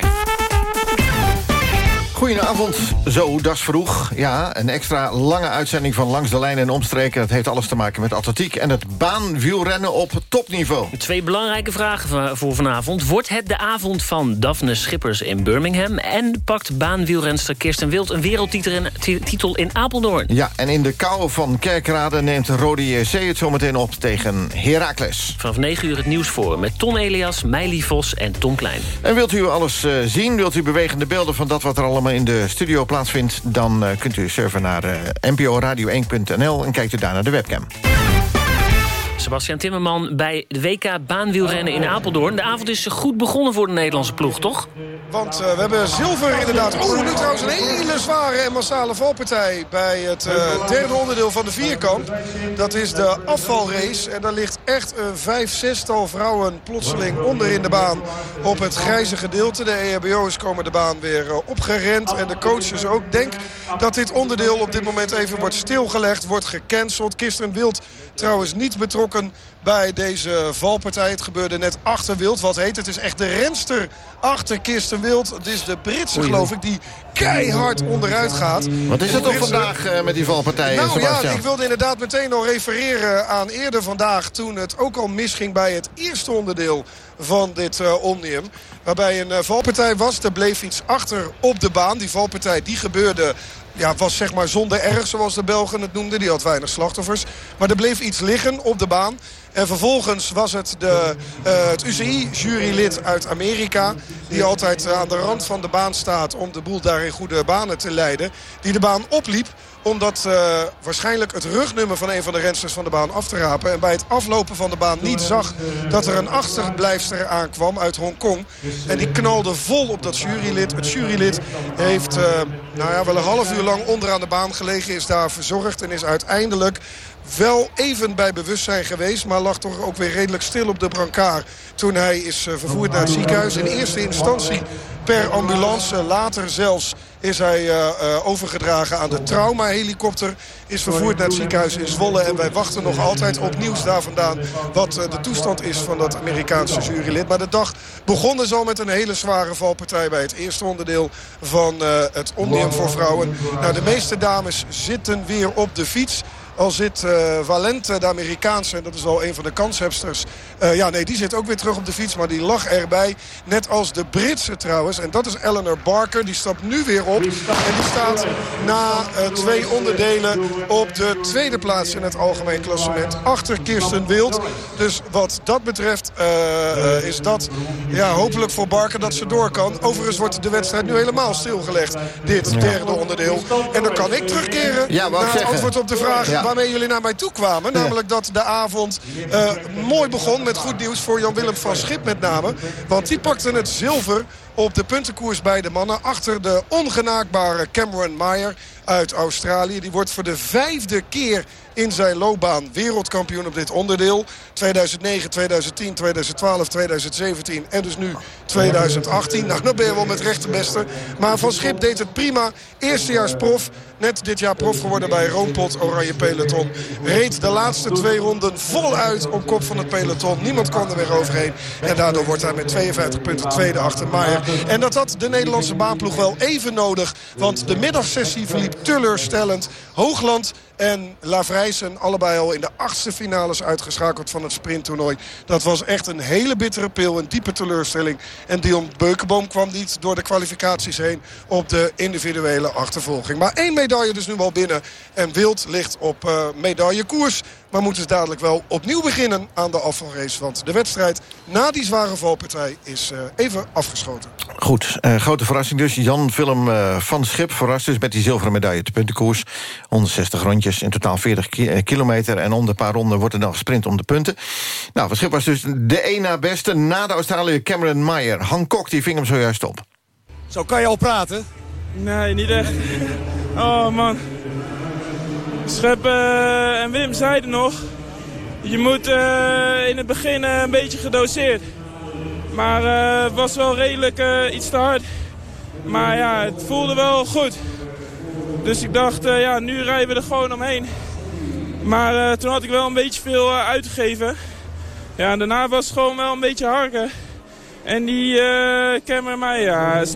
Goedenavond, zo, dat is vroeg. Ja, een extra lange uitzending van Langs de Lijn en Omstreken. Dat heeft alles te maken met atletiek en het baanwielrennen op topniveau. Twee belangrijke vragen voor vanavond. Wordt het de avond van Daphne Schippers in Birmingham? En pakt baanwielrenster Kirsten Wild een wereldtitel in Apeldoorn? Ja, en in de kou van Kerkrade neemt Rode JC het zometeen op tegen Heracles. Vanaf 9 uur het nieuws voor met Ton Elias, Meili Vos en Tom Klein. En wilt u alles uh, zien? Wilt u bewegende beelden van dat wat er allemaal in de studio plaatsvindt... dan uh, kunt u surfen naar uh, nporadio1.nl en kijkt u daar naar de webcam. Sebastian Timmerman bij de WK baanwielrennen in Apeldoorn. De avond is goed begonnen voor de Nederlandse ploeg, toch? Want uh, we hebben zilver inderdaad. Oh, nu trouwens een hele zware en massale valpartij... bij het uh, derde onderdeel van de vierkamp. Dat is de afvalrace. En daar ligt echt een vijf, zestal vrouwen plotseling onder in de baan... op het grijze gedeelte. De EHBO's komen de baan weer uh, opgerend. En de coaches ook. Denk dat dit onderdeel op dit moment even wordt stilgelegd, wordt gecanceld. Kirsten Wild trouwens niet betrokken bij deze valpartij. Het gebeurde net achter Wild. Wat heet het? is echt de renster achter Kirsten Wild. Het is de Britse, geloof ik, die keihard onderuit gaat. Wat is het toch vandaag uh, met die valpartij, Nou Sebastian? ja, ik wilde inderdaad meteen al refereren aan eerder vandaag... toen het ook al misging bij het eerste onderdeel van dit uh, Omnium. Waarbij een uh, valpartij was. Er bleef iets achter op de baan. Die valpartij die gebeurde ja, was zeg maar zonder erg, zoals de Belgen het noemden. Die had weinig slachtoffers. Maar er bleef iets liggen op de baan. En vervolgens was het de, uh, het UCI-jurylid uit Amerika... die altijd aan de rand van de baan staat om de boel daar in goede banen te leiden... die de baan opliep omdat uh, waarschijnlijk het rugnummer van een van de rensters van de baan af te rapen. En bij het aflopen van de baan niet zag dat er een achterblijfster aankwam uit Hongkong. En die knalde vol op dat jurylid. Het jurylid heeft uh, nou ja, wel een half uur lang onderaan de baan gelegen. Is daar verzorgd en is uiteindelijk wel even bij bewustzijn geweest... maar lag toch ook weer redelijk stil op de brancard... toen hij is uh, vervoerd naar het ziekenhuis. In eerste instantie per ambulance, later zelfs is hij uh, uh, overgedragen aan de traumahelikopter. Is vervoerd naar het ziekenhuis in Zwolle. En wij wachten nog altijd op nieuws daar vandaan. Wat uh, de toestand is van dat Amerikaanse jurylid. Maar de dag begon dus al met een hele zware valpartij. Bij het eerste onderdeel van het Omnium voor vrouwen. Nou, de meeste dames zitten weer op de fiets. Al zit uh, Valente, de Amerikaanse, en dat is al een van de kanshebsters. Uh, ja, nee, die zit ook weer terug op de fiets, maar die lag erbij. Net als de Britse trouwens. En dat is Eleanor Barker. Die stapt nu weer op. En die staat na uh, twee onderdelen op de tweede plaats in het algemeen klassement. Achter Kirsten Wild. Dus wat dat betreft is dat ja, hopelijk voor Barker dat ze door kan. Overigens wordt de wedstrijd nu helemaal stilgelegd. Dit derde onderdeel. En dan kan ik terugkeren ja, naar het antwoord op de vraag... Ja waarmee jullie naar mij toe kwamen. Namelijk dat de avond uh, mooi begon met goed nieuws voor Jan-Willem van Schip met name. Want die pakte het zilver op de puntenkoers bij de mannen. Achter de ongenaakbare Cameron Meyer uit Australië. Die wordt voor de vijfde keer in zijn loopbaan wereldkampioen op dit onderdeel. 2009, 2010, 2012, 2017 en dus nu 2018. Nou, dan ben je wel met recht beste. Maar Van Schip deed het prima. Eerstejaars prof. Net dit jaar prof geworden bij Roompot Oranje Peloton. Reed de laatste twee ronden voluit op kop van het peloton. Niemand kwam er weer overheen. En daardoor wordt hij met 52 punten tweede achter Maier. En dat had de Nederlandse baanploeg wel even nodig. Want de middagsessie verliep teleurstellend. Hoogland en Lavrijsen allebei al in de achtste finales uitgeschakeld van het sprinttoernooi. Dat was echt een hele bittere pil, een diepe teleurstelling. En Dion Beukenboom kwam niet door de kwalificaties heen op de individuele achtervolging. Maar één medaille dus nu al binnen. En Wild ligt op uh, medaillekoers. Maar moeten ze dadelijk wel opnieuw beginnen aan de afvalrace. Want de wedstrijd na die zware valpartij is uh, even afgeschoten. Goed, uh, grote verrassing dus. Jan Willem uh, van Schip verrast dus met die zilveren medaille te puntenkoers. 160 rondjes, in totaal 40 ki kilometer. En om de paar ronden wordt er dan gesprint om de punten. Nou, van Schip was dus de één na beste. Na de Australiër Cameron Meyer. Hancock die ving hem zojuist op. Zo, kan je al praten? Nee, niet echt. Oh, man. Schep uh, en Wim zeiden nog, je moet uh, in het begin uh, een beetje gedoseerd. Maar het was wel redelijk iets te hard. Maar ja, het voelde wel goed. Dus ik dacht, ja, nu rijden we er gewoon omheen. Maar toen had ik wel een beetje veel uitgegeven. Ja, daarna was het gewoon wel een beetje harken. En die uh, Cameron mij, ja, is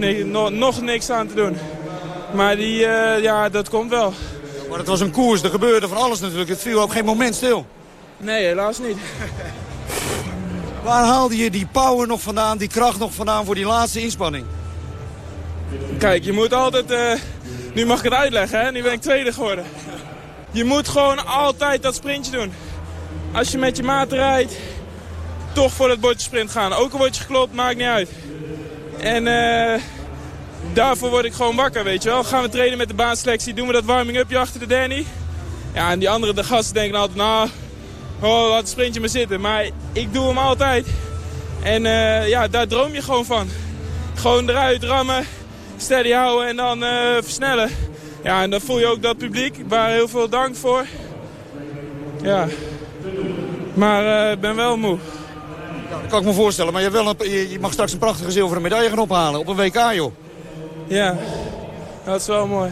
nog niks aan te doen. Maar die, eh, ja, dat komt wel. Maar het was een koers, er gebeurde van alles natuurlijk. Het viel op geen moment stil. Nee, helaas niet. Waar haalde je die power nog vandaan, die kracht nog vandaan voor die laatste inspanning? Kijk, je moet altijd... eh, nu mag ik het uitleggen, hè? Nu ben ik tweede geworden. Je moet gewoon altijd dat sprintje doen. Als je met je maat rijdt, toch voor dat bordje sprint gaan. Ook al word je geklopt, maakt niet uit. En eh, daarvoor word ik gewoon wakker, weet je wel. Gaan we trainen met de baanselectie, doen we dat warming-upje achter de Danny. Ja, en die andere de gasten denken altijd, nou, oh, laat het sprintje maar zitten. Maar ik doe hem altijd. En eh, ja, daar droom je gewoon van. Gewoon eruit rammen, steady houden en dan eh, versnellen. Ja, en dan voel je ook dat publiek. Waar heel veel dank voor. Ja. Maar eh, ik ben wel moe. Ja, kan ik me voorstellen, maar je, wel een, je mag straks een prachtige zilveren medaille gaan ophalen op een WK, joh. Ja, dat is wel mooi.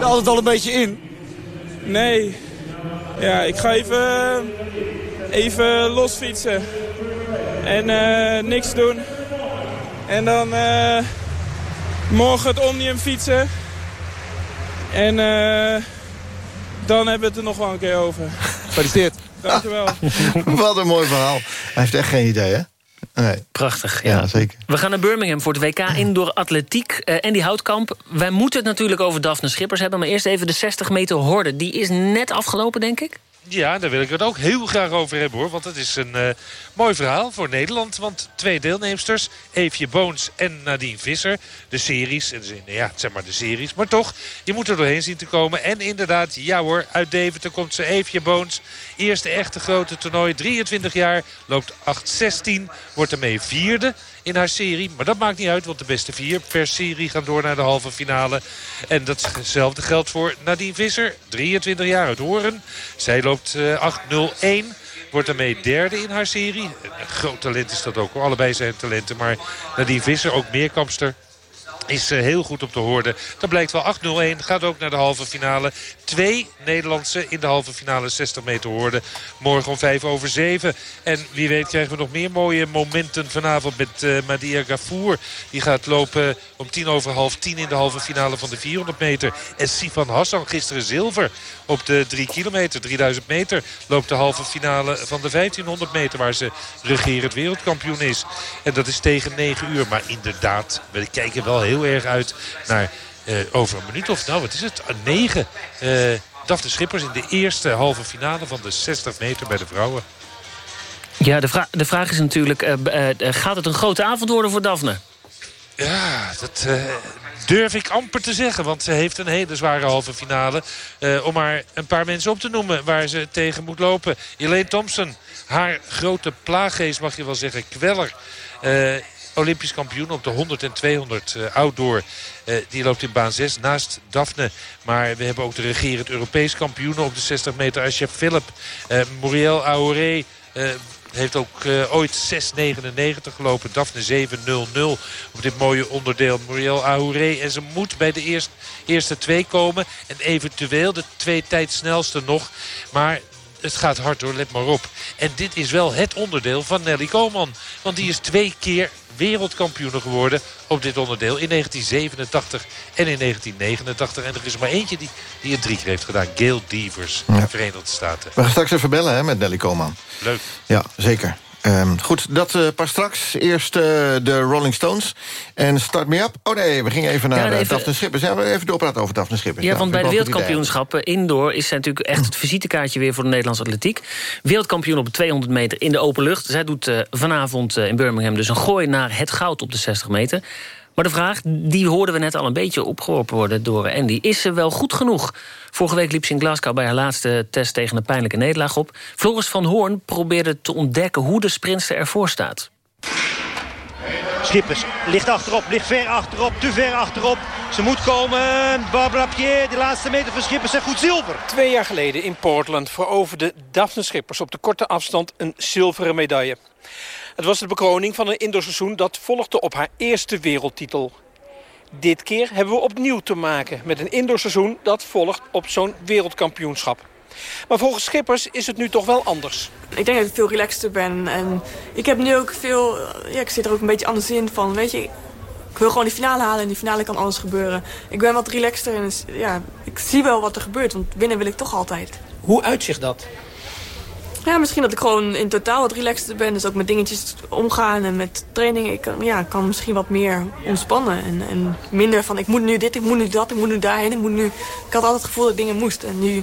Haalt het al een beetje in. Nee. Ja, ik ga even, even losfietsen. En eh, niks doen. En dan eh, morgen het Omnium fietsen. En eh, dan hebben we het er nog wel een keer over. Gefeliciteerd. Dankjewel. Wat een mooi verhaal. Hij heeft echt geen idee, hè? Nee. Prachtig, ja. Ja, zeker. We gaan naar Birmingham voor het WK Indoor Atletiek. en die Houtkamp, wij moeten het natuurlijk over Daphne Schippers hebben... maar eerst even de 60 meter horde. Die is net afgelopen, denk ik? Ja, daar wil ik het ook heel graag over hebben hoor. Want het is een uh, mooi verhaal voor Nederland. Want twee deelnemsters, Eefje Boons en Nadine Visser. De series, ja, zeg maar de series. Maar toch, je moet er doorheen zien te komen. En inderdaad, ja hoor, uit Deventer komt ze Eefje Boons. Eerste echte grote toernooi, 23 jaar, loopt 8-16. Wordt ermee vierde in haar serie. Maar dat maakt niet uit, want de beste vier per serie gaan door naar de halve finale. En datzelfde geldt voor Nadine Visser, 23 jaar uit Horen. Zij loopt uh, 8-0-1. Wordt daarmee derde in haar serie. Groot talent is dat ook. Allebei zijn talenten. Maar Nadine Visser, ook meerkampster is uh, heel goed op de hoorde. Dat blijkt wel 8-0-1. Gaat ook naar de halve finale. Twee Nederlandse in de halve finale 60 meter hoorde. Morgen om 5 over 7. En wie weet krijgen we nog meer mooie momenten vanavond met uh, Madia Gafour. Die gaat lopen om tien over half tien in de halve finale van de 400 meter. En Sifan Hassan gisteren zilver op de 3 kilometer. 3000 meter loopt de halve finale van de 1500 meter. Waar ze regerend wereldkampioen is. En dat is tegen 9 uur. Maar inderdaad, we kijken wel heel heel erg uit naar uh, over een minuut of, nou wat is het, negen. Uh, Daphne Schippers in de eerste halve finale van de 60 meter bij de vrouwen. Ja, de, vra de vraag is natuurlijk, uh, gaat het een grote avond worden voor Daphne? Ja, dat durf ik amper te zeggen. Want ze heeft een hele zware halve finale. om maar een paar mensen op te noemen waar ze tegen moet lopen. Elaine Thompson, haar grote plaaggeest mag je wel zeggen, kweller. Olympisch kampioen op de 100 en 200 uh, outdoor. Uh, die loopt in baan 6 naast Daphne. Maar we hebben ook de regerend Europees kampioen op de 60 meter. Asja Philip, uh, Muriel Auré... heeft ook ooit 6.99 gelopen. Daphne 7.00 op dit mooie onderdeel. Muriel Ahouré. En ze moet bij de eerst, eerste twee komen. En eventueel de twee tijdsnelste nog. Maar het gaat hard hoor, let maar op. En dit is wel het onderdeel van Nelly Koolman. Want die is twee keer wereldkampioen geworden op dit onderdeel. In 1987 en in 1989. En er is maar eentje die, die het drie keer heeft gedaan. Gail Devers, ja. de Verenigde Staten. We gaan straks even bellen hè, met Nelly Koolman. Leuk. Ja, zeker. Um, goed, dat uh, pas straks. Eerst uh, de Rolling Stones. En Start Me Up. Oh nee, we gingen even naar ja, even, Daphne Schippers. Ja, even doorpraten over Daphne Schippers. Ja, ja want bij de wereldkampioenschappen indoor... is zij natuurlijk echt het visitekaartje weer voor de Nederlandse atletiek. Wereldkampioen op de 200 meter in de open lucht. Zij doet uh, vanavond in Birmingham dus een gooi naar het goud op de 60 meter. Maar de vraag, die hoorden we net al een beetje opgeworpen worden door Andy. Is ze wel goed genoeg? Vorige week liep ze in Glasgow bij haar laatste test tegen een pijnlijke nederlaag op. Floris van Hoorn probeerde te ontdekken hoe de sprinter ervoor staat. Schippers ligt achterop, ligt ver achterop, te ver achterop. Ze moet komen. Barbara Pierre, de laatste meter van Schippers en goed zilver. Twee jaar geleden in Portland veroverde Daphne Schippers op de korte afstand een zilveren medaille. Het was de bekroning van een indoorseizoen dat volgde op haar eerste wereldtitel. Dit keer hebben we opnieuw te maken met een indoorseizoen dat volgt op zo'n wereldkampioenschap. Maar volgens Schippers is het nu toch wel anders. Ik denk dat ik veel relaxter ben. En ik heb nu ook veel... Ja, ik zit er ook een beetje anders in van, weet je... ik wil gewoon die finale halen. In die finale kan alles gebeuren. Ik ben wat relaxter en dus, ja, ik zie wel wat er gebeurt. Want winnen wil ik toch altijd. Hoe uitzicht dat? Ja, misschien dat ik gewoon in totaal wat relaxter ben. Dus ook met dingetjes omgaan en met training. Ik kan, ja, kan misschien wat meer ontspannen. En, en minder van ik moet nu dit, ik moet nu dat, ik moet nu daarheen. Ik, moet nu... ik had altijd het gevoel dat ik dingen moest. En nu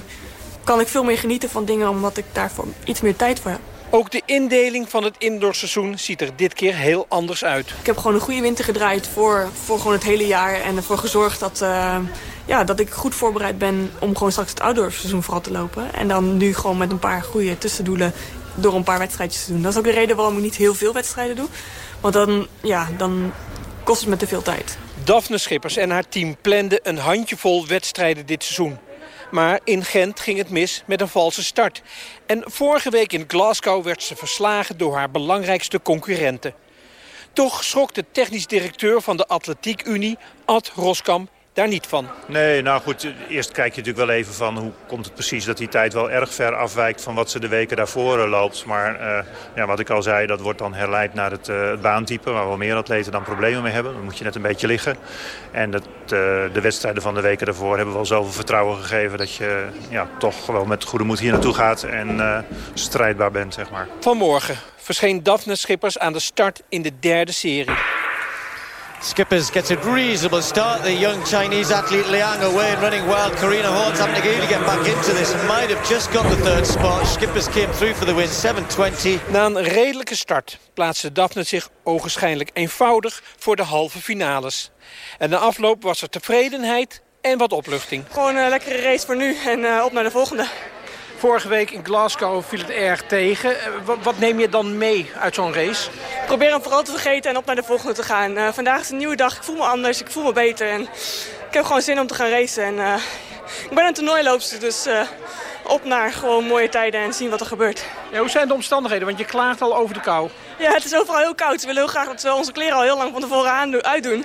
kan ik veel meer genieten van dingen omdat ik daarvoor iets meer tijd voor heb. Ook de indeling van het indoorseizoen ziet er dit keer heel anders uit. Ik heb gewoon een goede winter gedraaid voor, voor gewoon het hele jaar. En ervoor gezorgd dat, uh, ja, dat ik goed voorbereid ben om gewoon straks het outdoorseizoen vooral te lopen. En dan nu gewoon met een paar goede tussendoelen door een paar wedstrijdjes te doen. Dat is ook de reden waarom ik niet heel veel wedstrijden doe. Want dan, ja, dan kost het me te veel tijd. Daphne Schippers en haar team planden een handjevol wedstrijden dit seizoen. Maar in Gent ging het mis met een valse start. En vorige week in Glasgow werd ze verslagen door haar belangrijkste concurrenten. Toch schrok de technisch directeur van de Atletiek Unie, Ad Roskamp, daar niet van. Nee, nou goed, eerst kijk je natuurlijk wel even van hoe komt het precies dat die tijd wel erg ver afwijkt van wat ze de weken daarvoor uh, loopt. Maar uh, ja, wat ik al zei, dat wordt dan herleid naar het, uh, het, baantype waar wel meer atleten dan problemen mee hebben. Dan moet je net een beetje liggen. En dat, de wedstrijden van de weken daarvoor hebben wel zoveel vertrouwen gegeven dat je ja, toch wel met goede moed hier naartoe gaat en strijdbaar bent, zeg maar. Vanmorgen verscheen Daphne Schippers aan de start in de derde serie. Skippers gets a reasonable start. The young Chinese athlete Liang away and running wild. Karina Horns having to to get back into this and might have just got the third spot. Skippers came through for the win, 7.20. Na een redelijke start plaatste Daphne zich ogenschijnlijk eenvoudig voor de halve finales. En na afloop was er tevredenheid en wat opluchting. Gewoon een lekkere race voor nu en uh, op naar de volgende. Vorige week in Glasgow viel het erg tegen. Wat, wat neem je dan mee uit zo'n race? Ik probeer hem vooral te vergeten en op naar de volgende te gaan. Uh, vandaag is een nieuwe dag. Ik voel me anders. Ik voel me beter. En ik heb gewoon zin om te gaan racen. En, uh, ik ben een toernooiloopster, dus uh, op naar gewoon mooie tijden en zien wat er gebeurt. Ja, hoe zijn de omstandigheden? Want je klaagt al over de kou. Ja, het is overal heel koud. We willen heel graag dat we onze kleren al heel lang van tevoren uitdoen.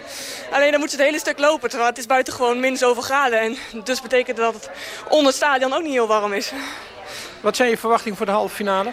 Alleen dan moet je het hele stuk lopen, terwijl het is buiten gewoon min zoveel graden. En dus betekent dat het onder het stadion ook niet heel warm is. Wat zijn je verwachtingen voor de halve finale?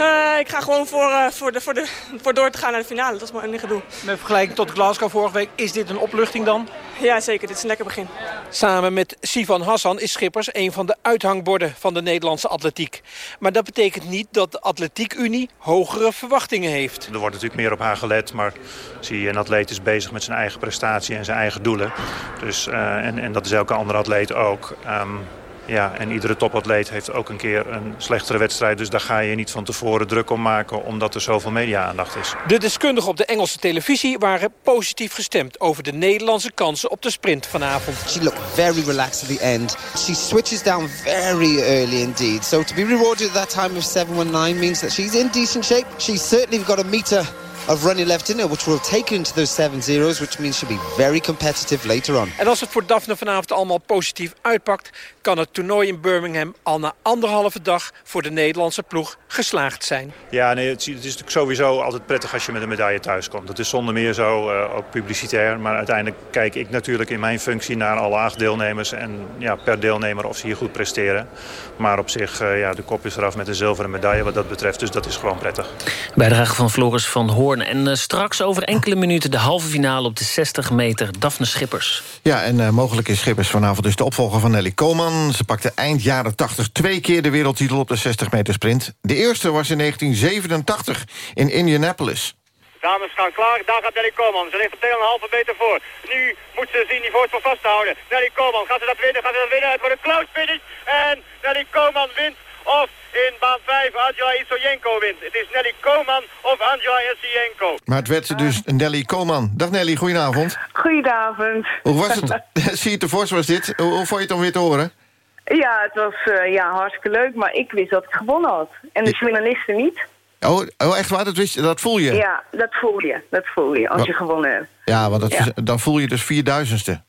Uh, ik ga gewoon voor, uh, voor, de, voor, de, voor door te gaan naar de finale. Dat is mijn enige doel. Met vergelijking tot Glasgow vorige week, is dit een opluchting dan? Ja, zeker. Dit is een lekker begin. Samen met Sivan Hassan is Schippers een van de uithangborden van de Nederlandse atletiek. Maar dat betekent niet dat de Atletiek-Unie hogere verwachtingen heeft. Er wordt natuurlijk meer op haar gelet, maar zie je, een atleet is bezig met zijn eigen prestatie en zijn eigen doelen. Dus, uh, en, en dat is elke andere atleet ook. Um, ja, en iedere topatleet heeft ook een keer een slechtere wedstrijd. Dus daar ga je niet van tevoren druk om maken... omdat er zoveel media-aandacht is. De deskundigen op de Engelse televisie waren positief gestemd... over de Nederlandse kansen op de sprint vanavond. She looked very relaxed at the end. She switches down very early indeed. So to be rewarded at that time of 7.19 means that she's in decent shape. She's certainly got a meter of running left in her, which will take her into those seven zeros, which means she'll be very competitive later on. En als het voor Daphne vanavond allemaal positief uitpakt, kan het toernooi in Birmingham al na anderhalve dag voor de Nederlandse ploeg geslaagd zijn. Ja, nee, het, is natuurlijk sowieso altijd prettig als je met een medaille thuiskomt. Dat is zonder meer zo, uh, ook publicitair. Maar uiteindelijk kijk ik natuurlijk in mijn functie naar alle acht deelnemers en ja, per deelnemer of ze hier goed presteren. Maar op zich, uh, ja, de kop is eraf met een zilveren medaille wat dat betreft, dus dat is gewoon prettig. Bijdrage van Floris van Hoorn. En uh, straks over enkele minuten de halve finale op de 60 meter. Daphne Schippers. Ja, en uh, mogelijk is Schippers vanavond dus de opvolger van Nelly Koolman. Ze pakte eind jaren 80 twee keer de wereldtitel op de 60 meter sprint. De eerste was in 1987 in Indianapolis. Dames gaan klaar, daar gaat Nelly Koolman. Ze ligt meteen een halve meter voor. Nu moet ze zien die voorsprong vasthouden. Nelly Koolman, gaat ze dat winnen? Gaat ze dat winnen? Het wordt een close finish. En Nelly Koolman wint. Of in baan 5 Angela Isojenko wint. Het is Nelly Koolman of Angela Isojenko. Maar het werd dus Nelly Koolman. Dag Nelly, goedenavond. Goedenavond. Hoe was het? Zie je te fors was dit. Hoe, hoe vond je het om weer te horen? Ja, het was uh, ja, hartstikke leuk, maar ik wist dat ik gewonnen had. En de journalisten niet. Oh, oh echt waar? Dat, wist je, dat voel je? Ja, dat voel je. Dat voel je, als Wat? je gewonnen hebt. Ja, want dat, ja. dan voel je dus vierduizendste.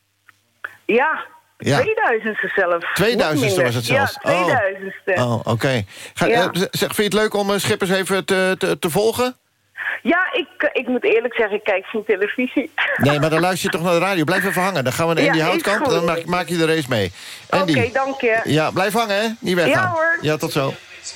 Ja, ja. 2000ste zelf. 2000ste was het zelfs? Ja, 2000ste. Oh, oh oké. Okay. Ja. Zeg, vind je het leuk om uh, Schippers even te, te, te volgen? Ja, ik, ik moet eerlijk zeggen, ik kijk geen televisie. Nee, maar dan luister je toch naar de radio. Blijf even hangen. Dan gaan we naar Andy ja, Houtkamp. Dan maak, maak, je de race mee. Oké, okay, dank je. Ja, blijf hangen, hè? Niet weggaan. Ja hoor. Ja, tot zo.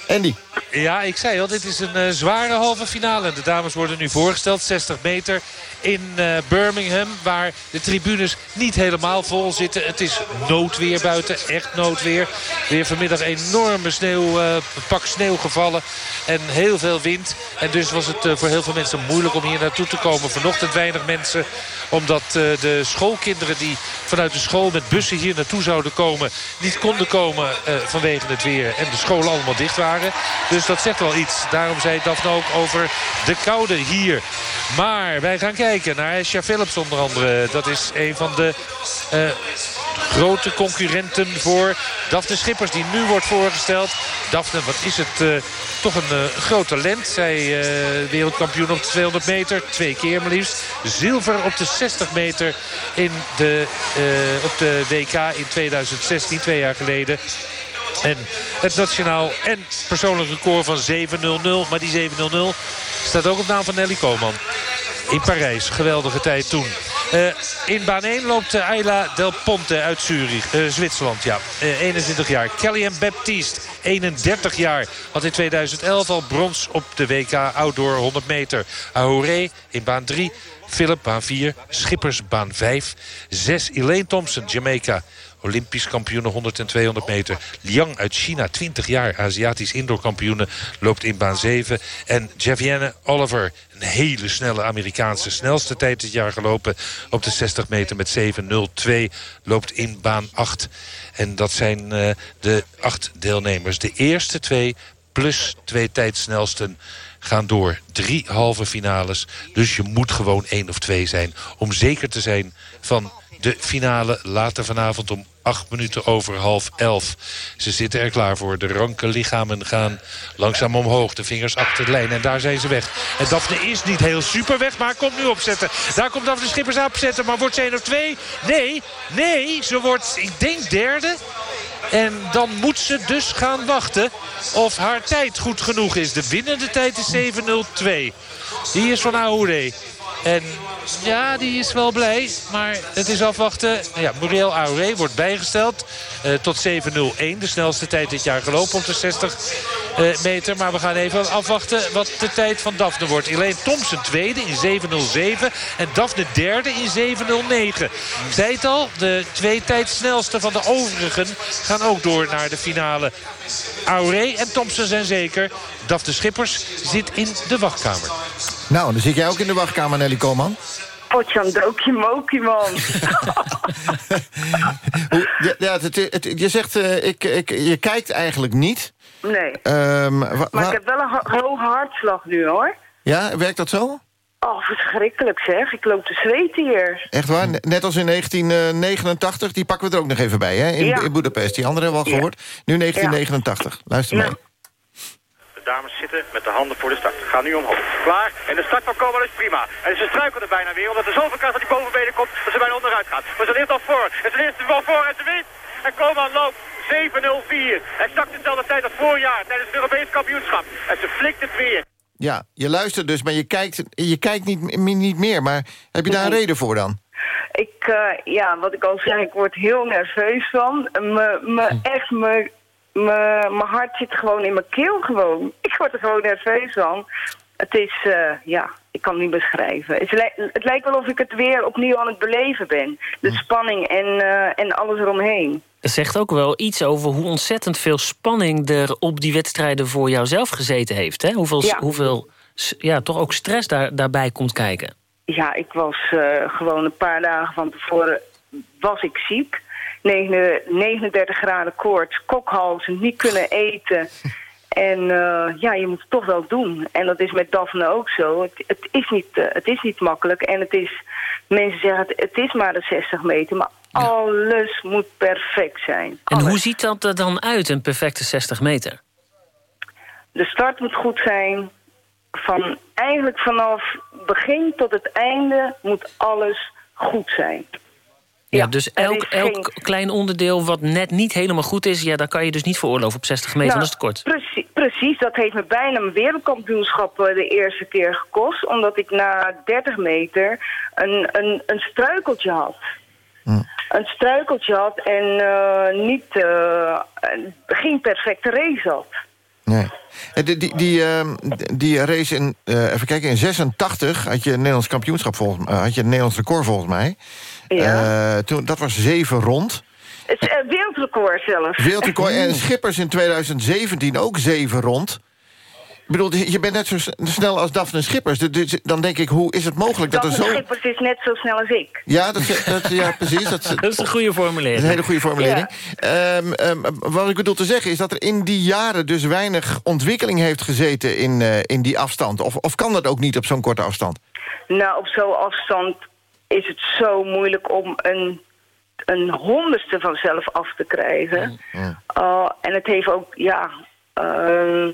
Andy. Ja, ik zei al, dit is een uh, zware halve finale. De dames worden nu voorgesteld, 60 meter in uh, Birmingham. Waar de tribunes niet helemaal vol zitten. Het is noodweer buiten, echt noodweer. Weer vanmiddag enorme sneeuw, uh, pak sneeuw gevallen. En heel veel wind. En dus was het voor heel veel mensen moeilijk om hier naartoe te komen. Vanochtend weinig mensen omdat de schoolkinderen die vanuit de school met bussen hier naartoe zouden komen... niet konden komen vanwege het weer. En de scholen allemaal dicht waren. Dus dat zegt wel iets. Daarom zei Daphne ook over de koude hier. Maar wij gaan kijken naar Esja Phillips onder andere. Dat is een van de uh, grote concurrenten voor Daphne Schippers. Die nu wordt voorgesteld. Daphne, wat is het uh, toch een uh, groot talent. Zij wereldkampioen op de 200 meter. Twee keer maar liefst. Zilver op de 60 meter in de, op de WK in 2016. Twee jaar geleden. En het nationaal en persoonlijk record van 7-0-0. Maar die 7-0-0 staat ook op naam van Nelly Koman. In Parijs, geweldige tijd toen. Uh, in baan 1 loopt Ayla Del Ponte uit Zurich, uh, Zwitserland. Ja, uh, 21 jaar. Kellyanne Baptiste, 31 jaar. Had in 2011 al brons op de WK Outdoor 100 meter. Ahouré in baan 3. Philip, baan 4. Schippers, baan 5. 6. Elaine Thompson, Jamaica. Olympisch kampioen 100 en 200 meter. Liang uit China, 20 jaar, Aziatisch indoorkampioen, loopt in baan 7. En Javienne Oliver, een hele snelle Amerikaanse snelste tijd dit jaar gelopen... op de 60 meter met 7.02, loopt in baan 8. En dat zijn uh, de acht deelnemers. De eerste twee plus twee tijdsnelsten gaan door. Drie halve finales. Dus je moet gewoon één of twee zijn. Om zeker te zijn van de finale later vanavond om acht minuten over half elf. Ze zitten er klaar voor. De ranke lichamen gaan langzaam omhoog. De vingers achter de lijn. En daar zijn ze weg. En Daphne is niet heel super weg, maar komt nu opzetten. Daar komt Daphne Schippers opzetten. Maar wordt ze 1 of 2? Nee, nee. Ze wordt, ik denk, derde. En dan moet ze dus gaan wachten of haar tijd goed genoeg is. De winnende tijd is 7.02. Die is van Aoudé. En ja, die is wel blij. Maar het is afwachten. Ja, Muriel Auré wordt bijgesteld uh, tot 7.01. De snelste tijd dit jaar gelopen op de 60 uh, eh, meter. Maar we gaan even afwachten wat de tijd van Daphne wordt. Elaine Thompson tweede in 7.07. En Daphne derde in 7.09. Zei het al, de twee tijdsnelste van de overigen gaan ook door naar de finale. Auré en Thompson zijn zeker. Daphne Schippers zit in de wachtkamer. Nou, dan zit jij ook in de wachtkamer, Nelly Koolman. Potjandokie mokie, man. ja, het, het, je zegt, uh, ik, ik, je kijkt eigenlijk niet. Nee. Um, maar ik heb wel een hoge hartslag nu, hoor. Ja, werkt dat zo? Oh, verschrikkelijk zeg. Ik loop te zweten hier. Echt waar? Net als in 1989. Die pakken we er ook nog even bij, hè? In, ja. in Budapest. Die andere hebben we al gehoord. Nu 1989. Luister mee dames zitten met de handen voor de start. Gaan nu omhoog. Klaar. En de start van Koman is prima. En ze struikelt er bijna weer, omdat er zoveel kans dat die bovenbenen komt, dat ze bijna onderuit gaat. Maar ze ligt al voor. En ze ligt wel voor en ze wint. En Koman loopt 7.04. Exact dezelfde tijd als voorjaar tijdens het Europees kampioenschap. En ze flikt het weer. Ja, je luistert dus, maar je kijkt, je kijkt niet, niet meer. Maar heb je daar een reden voor dan? Ik, uh, ja, wat ik al zei, ik word heel nerveus van. Me, me, hm. echt, me mijn hart zit gewoon in mijn keel gewoon. Ik word er gewoon nerveus van. Het is, uh, ja, ik kan het niet beschrijven. Het, li het, lijkt wel of ik het weer opnieuw aan het beleven ben. De spanning en, uh, en alles eromheen. Het zegt ook wel iets over hoe ontzettend veel spanning er op die wedstrijden voor jouzelf gezeten heeft. Hè? Hoeveel, ja. hoeveel ja, toch ook stress daar, daarbij komt kijken. Ja, ik was uh, gewoon een paar dagen van tevoren was ik ziek. 39 graden koorts, kokhalzen, niet kunnen eten. En uh, ja, je moet het toch wel doen. En dat is met Daphne ook zo. Het, het is, niet, uh, het is niet makkelijk. En het is, mensen zeggen het, het is maar de 60 meter. Maar ja. alles moet perfect zijn. Alles. En hoe ziet dat er dan uit, een perfecte 60 meter? De start moet goed zijn. Van, eigenlijk vanaf begin tot het einde moet alles goed zijn. Ja, dus elk, elk klein onderdeel wat net niet helemaal goed is... ja, daar kan je dus niet veroorloven op 60 meter, nou, dat is te kort. Precies, precies, dat heeft me bijna mijn wereldkampioenschap eh, de eerste keer gekost... omdat ik na 30 meter een, een, een struikeltje had. Hm. Een struikeltje had en uh, niet, uh, geen perfecte race had. Nee. Eh, Die, die, die, ehm, die race in, eh, even kijken, in 86 had je een Nederlands kampioenschap volgens mij, had je een Nederlands record volgens mij. Ja. Eh, toen, dat was zeven rond. Wereldrecord zelfs. Wereldrecord en Schippers in 2017 ook zeven rond. Ik bedoel, je bent net zo snel als Daphne Schippers. Dus- dus Dan denk ik, hoe is het mogelijk dat er Daphne zo... Schippers is net zo snel als ik. Ja, dat, dat, ja precies. Dat, Dat is een goede formulering. Dat is een hele goede formulering. Ehm, ehm, wat ik bedoel te zeggen is dat er in die jaren... dus weinig ontwikkeling heeft gezeten in, eh, in die afstand. Of, of kan dat ook niet op zo'n korte afstand? Nou, op zo'n afstand is het zo moeilijk om een, een honderdste vanzelf af te krijgen. Uh, en het heeft ook, ja... ehm,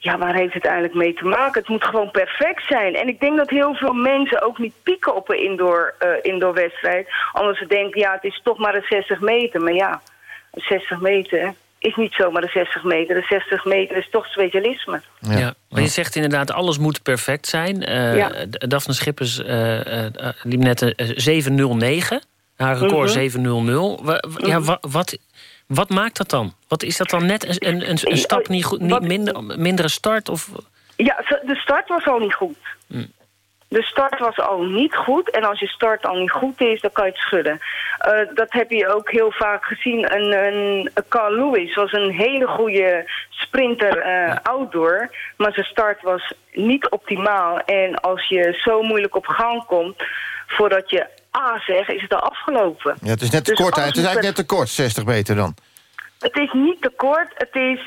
ja, waar heeft het eigenlijk mee te maken? Het moet gewoon perfect zijn. En ik denk dat heel veel mensen ook niet pieken op een indoor, eh, indoorwedstrijd. Omdat ze denken, ja, het is toch maar een 60 meter. Maar ja, een 60 meter is niet zomaar de 60 meter. De 60 meter is toch specialisme. Ja. maar je zegt inderdaad, alles moet perfect zijn. Eh Ja. Daphne Schippers eh, eh, eh, liep net een eh, 709. Haar record Mhm. 700. Wa- wa- ja, wa- wat, wat maakt dat dan? Wat is dat dan net een, een, een, een stap niet goed, niet minder, mindere start? Of, Ja, de start was al niet goed. Hm. De start was al niet goed. En als je start al niet goed is, dan kan je het schudden. Eh, dat heb je ook heel vaak gezien. Een, een, een Carl Lewis was een hele goede sprinter eh, outdoor. Maar zijn start was niet optimaal. En als je zo moeilijk op gang komt... voordat je A zegt, is het al afgelopen. Ja, het is net te Dus kort. Het is eigenlijk net te kort, 60 meter dan. het is niet te kort, het is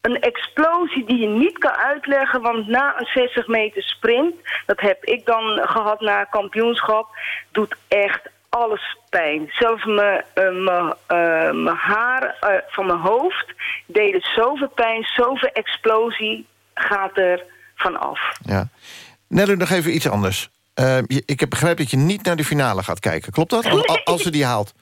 een explosie die je niet kan uitleggen. Want na een 60 meter sprint, dat heb ik dan gehad na kampioenschap, doet echt alles pijn. Zelfs mijn, eh, mijn, eh, mijn haar eh, van mijn hoofd deden zoveel pijn, zoveel explosie gaat er vanaf. Ja. Nelly, nog even iets anders. Ik heb begrepen dat je niet naar de finale gaat kijken. Klopt dat? Als- als ze die haalt.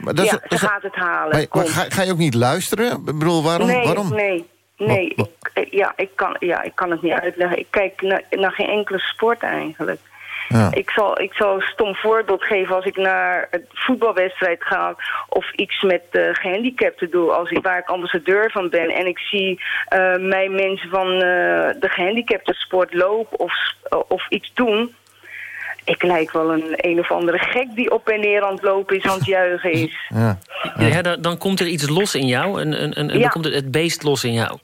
Maar dat is- ja, is- ze gaat het halen. Maar, maar Kom. ga, ga je ook niet luisteren? Ik bedoel, waarom? nee, waarom? nee, nee. Ik, eh, ja, ik kan, ja, ik kan het niet uitleggen. Ik kijk naar, naar geen enkele sport eigenlijk. Ja. Ik, zal, ik zal een stom voorbeeld geven als ik naar een voetbalwedstrijd ga... of iets met uh, gehandicapten doe, als ik, waar ik ambassadeur van ben... en ik zie uh, mijn mensen van uh, de gehandicaptensport lopen of, of iets doen... Ik lijk wel een een of andere gek die op en neer aan het lopen is, aan het juichen is. Ja. Ja, dan, dan komt er iets los in jou. En, en, en Ja. dan komt het, het beest los in jou.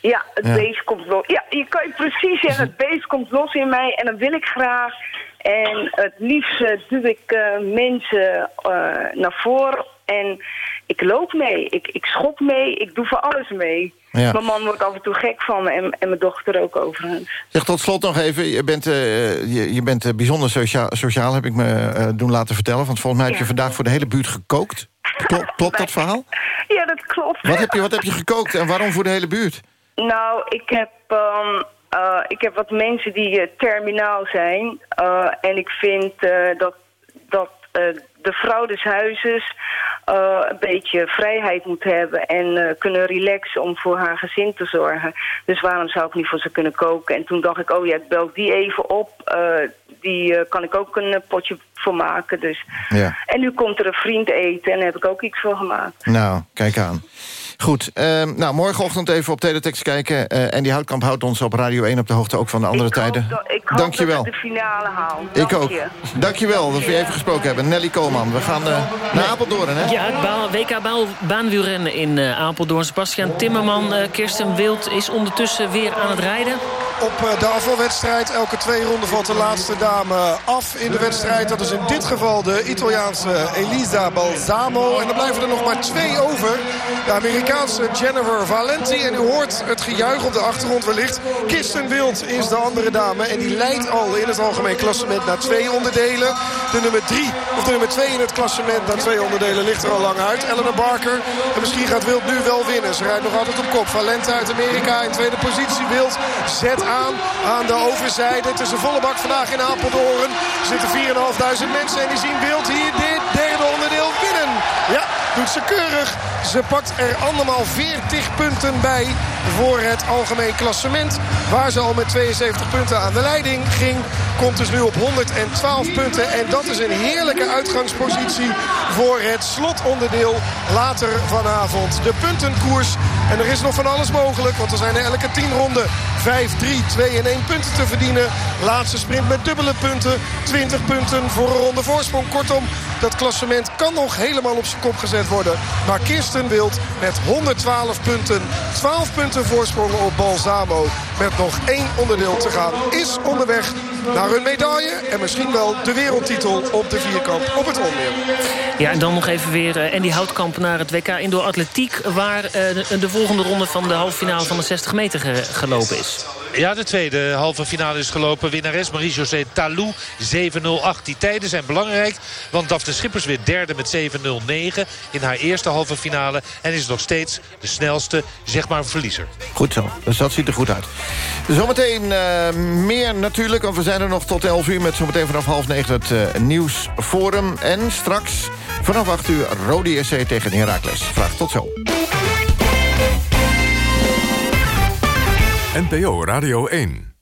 Ja, het Ja. beest komt los. Ja, je kan je precies zeggen, het beest komt los in mij en dat wil ik graag. En het liefst eh, duw ik eh, mensen eh, naar voren en ik loop mee. Ik, ik schop mee, ik doe voor alles mee. Ja. Mijn man wordt af en toe gek van me en, en mijn dochter ook overigens. Zeg tot slot nog even, je bent, eh, je, je bent eh, bijzonder sociaal, sociaal, heb ik me eh, doen laten vertellen. Want volgens mij heb je Ja. vandaag voor de hele buurt gekookt. Klopt, klopt dat verhaal? Ja, dat klopt. Wat heb, je, wat heb je gekookt en waarom voor de hele buurt? Nou, ik heb, ehm, eh, ik heb wat mensen die terminaal zijn. en ik vind dat, dat de vrouw des huizes eh, een beetje vrijheid moet hebben... en eh, kunnen relaxen om voor haar gezin te zorgen. Dus waarom zou ik niet voor ze kunnen koken? En toen dacht ik, oh ja, ik bel die even op. eh, die kan ik ook een potje voor maken. Dus. Ja. En nu komt er een vriend eten en daar heb ik ook iets voor gemaakt. Nou, kijk aan. Goed, ehm, nou, morgenochtend even op Teletext kijken. eh, en die Houtkamp houdt ons op Radio 1 op de hoogte ook van de andere tijden. Ik hoop Dankjewel. dat ik de finale haal. Ik Dank ook. je. Dankjewel dat we je even gesproken hebben. Nelly Koolman, we gaan eh, naar Apeldoorn, hè? Ja, het WK baan- baanwielrennen in eh, Apeldoorn. Sebastian Timmerman, eh, Kirsten Wild is ondertussen weer aan het rijden. Op eh, de afvalwedstrijd. Elke twee ronden valt de laatste dame af in de wedstrijd. Dat is in dit geval de Italiaanse Elisa Balsamo. En dan blijven er nog maar twee over. De Amerikaanse Jennifer Valenti. En u hoort het gejuich op de achtergrond wellicht. Kirsten Wild is de andere dame. En die leidt al in het algemeen klassement naar twee onderdelen. De nummer drie, of de nummer twee in het klassement naar twee onderdelen ligt er al lang uit. Eleanor Barker. En misschien gaat Wild nu wel winnen. Ze rijdt nog altijd op kop. Valente uit Amerika in tweede positie. Wild zet aan aan de overzijde. Het is een volle bak vandaag in Apeldoorn. Er zitten 4.500 mensen en die zien Wild hier dit derde onderdeel winnen. Ja, doet ze keurig. Ze pakt er allemaal 40 punten bij. Voor het algemeen klassement. Waar ze al met 72 punten aan de leiding ging. Komt dus nu op 112 punten. En dat is een heerlijke uitgangspositie voor het slotonderdeel later vanavond. De puntenkoers. En er is nog van alles mogelijk. Want er zijn elke 10 ronden 5, 3, 2 en 1 punten te verdienen. Laatste sprint met dubbele punten. 20 punten voor een ronde voorsprong. Kortom, dat klassement kan nog helemaal op zijn kop gezet worden. Maar Kirsten Wild met 112 punten. 12 punten voorsprong op Balsamo. Met nog één onderdeel te gaan. Is onderweg naar een medaille. En misschien wel de wereldtitel op de vierkant op het onweer. Ja, en dan nog even weer uh, Andy Houtkamp naar het WK Indoor Atletiek... waar uh, de, de, volgende ronde van de halve finale van de 60 meter ge gelopen is. Ja, de tweede halve finale is gelopen. Winnares Marie-José Talou 7-0-8. Die tijden zijn belangrijk, want Daphne Schippers weer derde met 7-0-9 in haar eerste halve finale. En is nog steeds de snelste, zeg maar, verliezer. Goed zo, dus dat ziet er goed uit. Zometeen uh, meer natuurlijk, want we zijn er nog tot 11 uur... met zometeen vanaf half negen het uh, nieuwsforum. En straks vanaf 8 uur Rode SC tegen Heracles. Vraag tot zo. NPO Radio 1.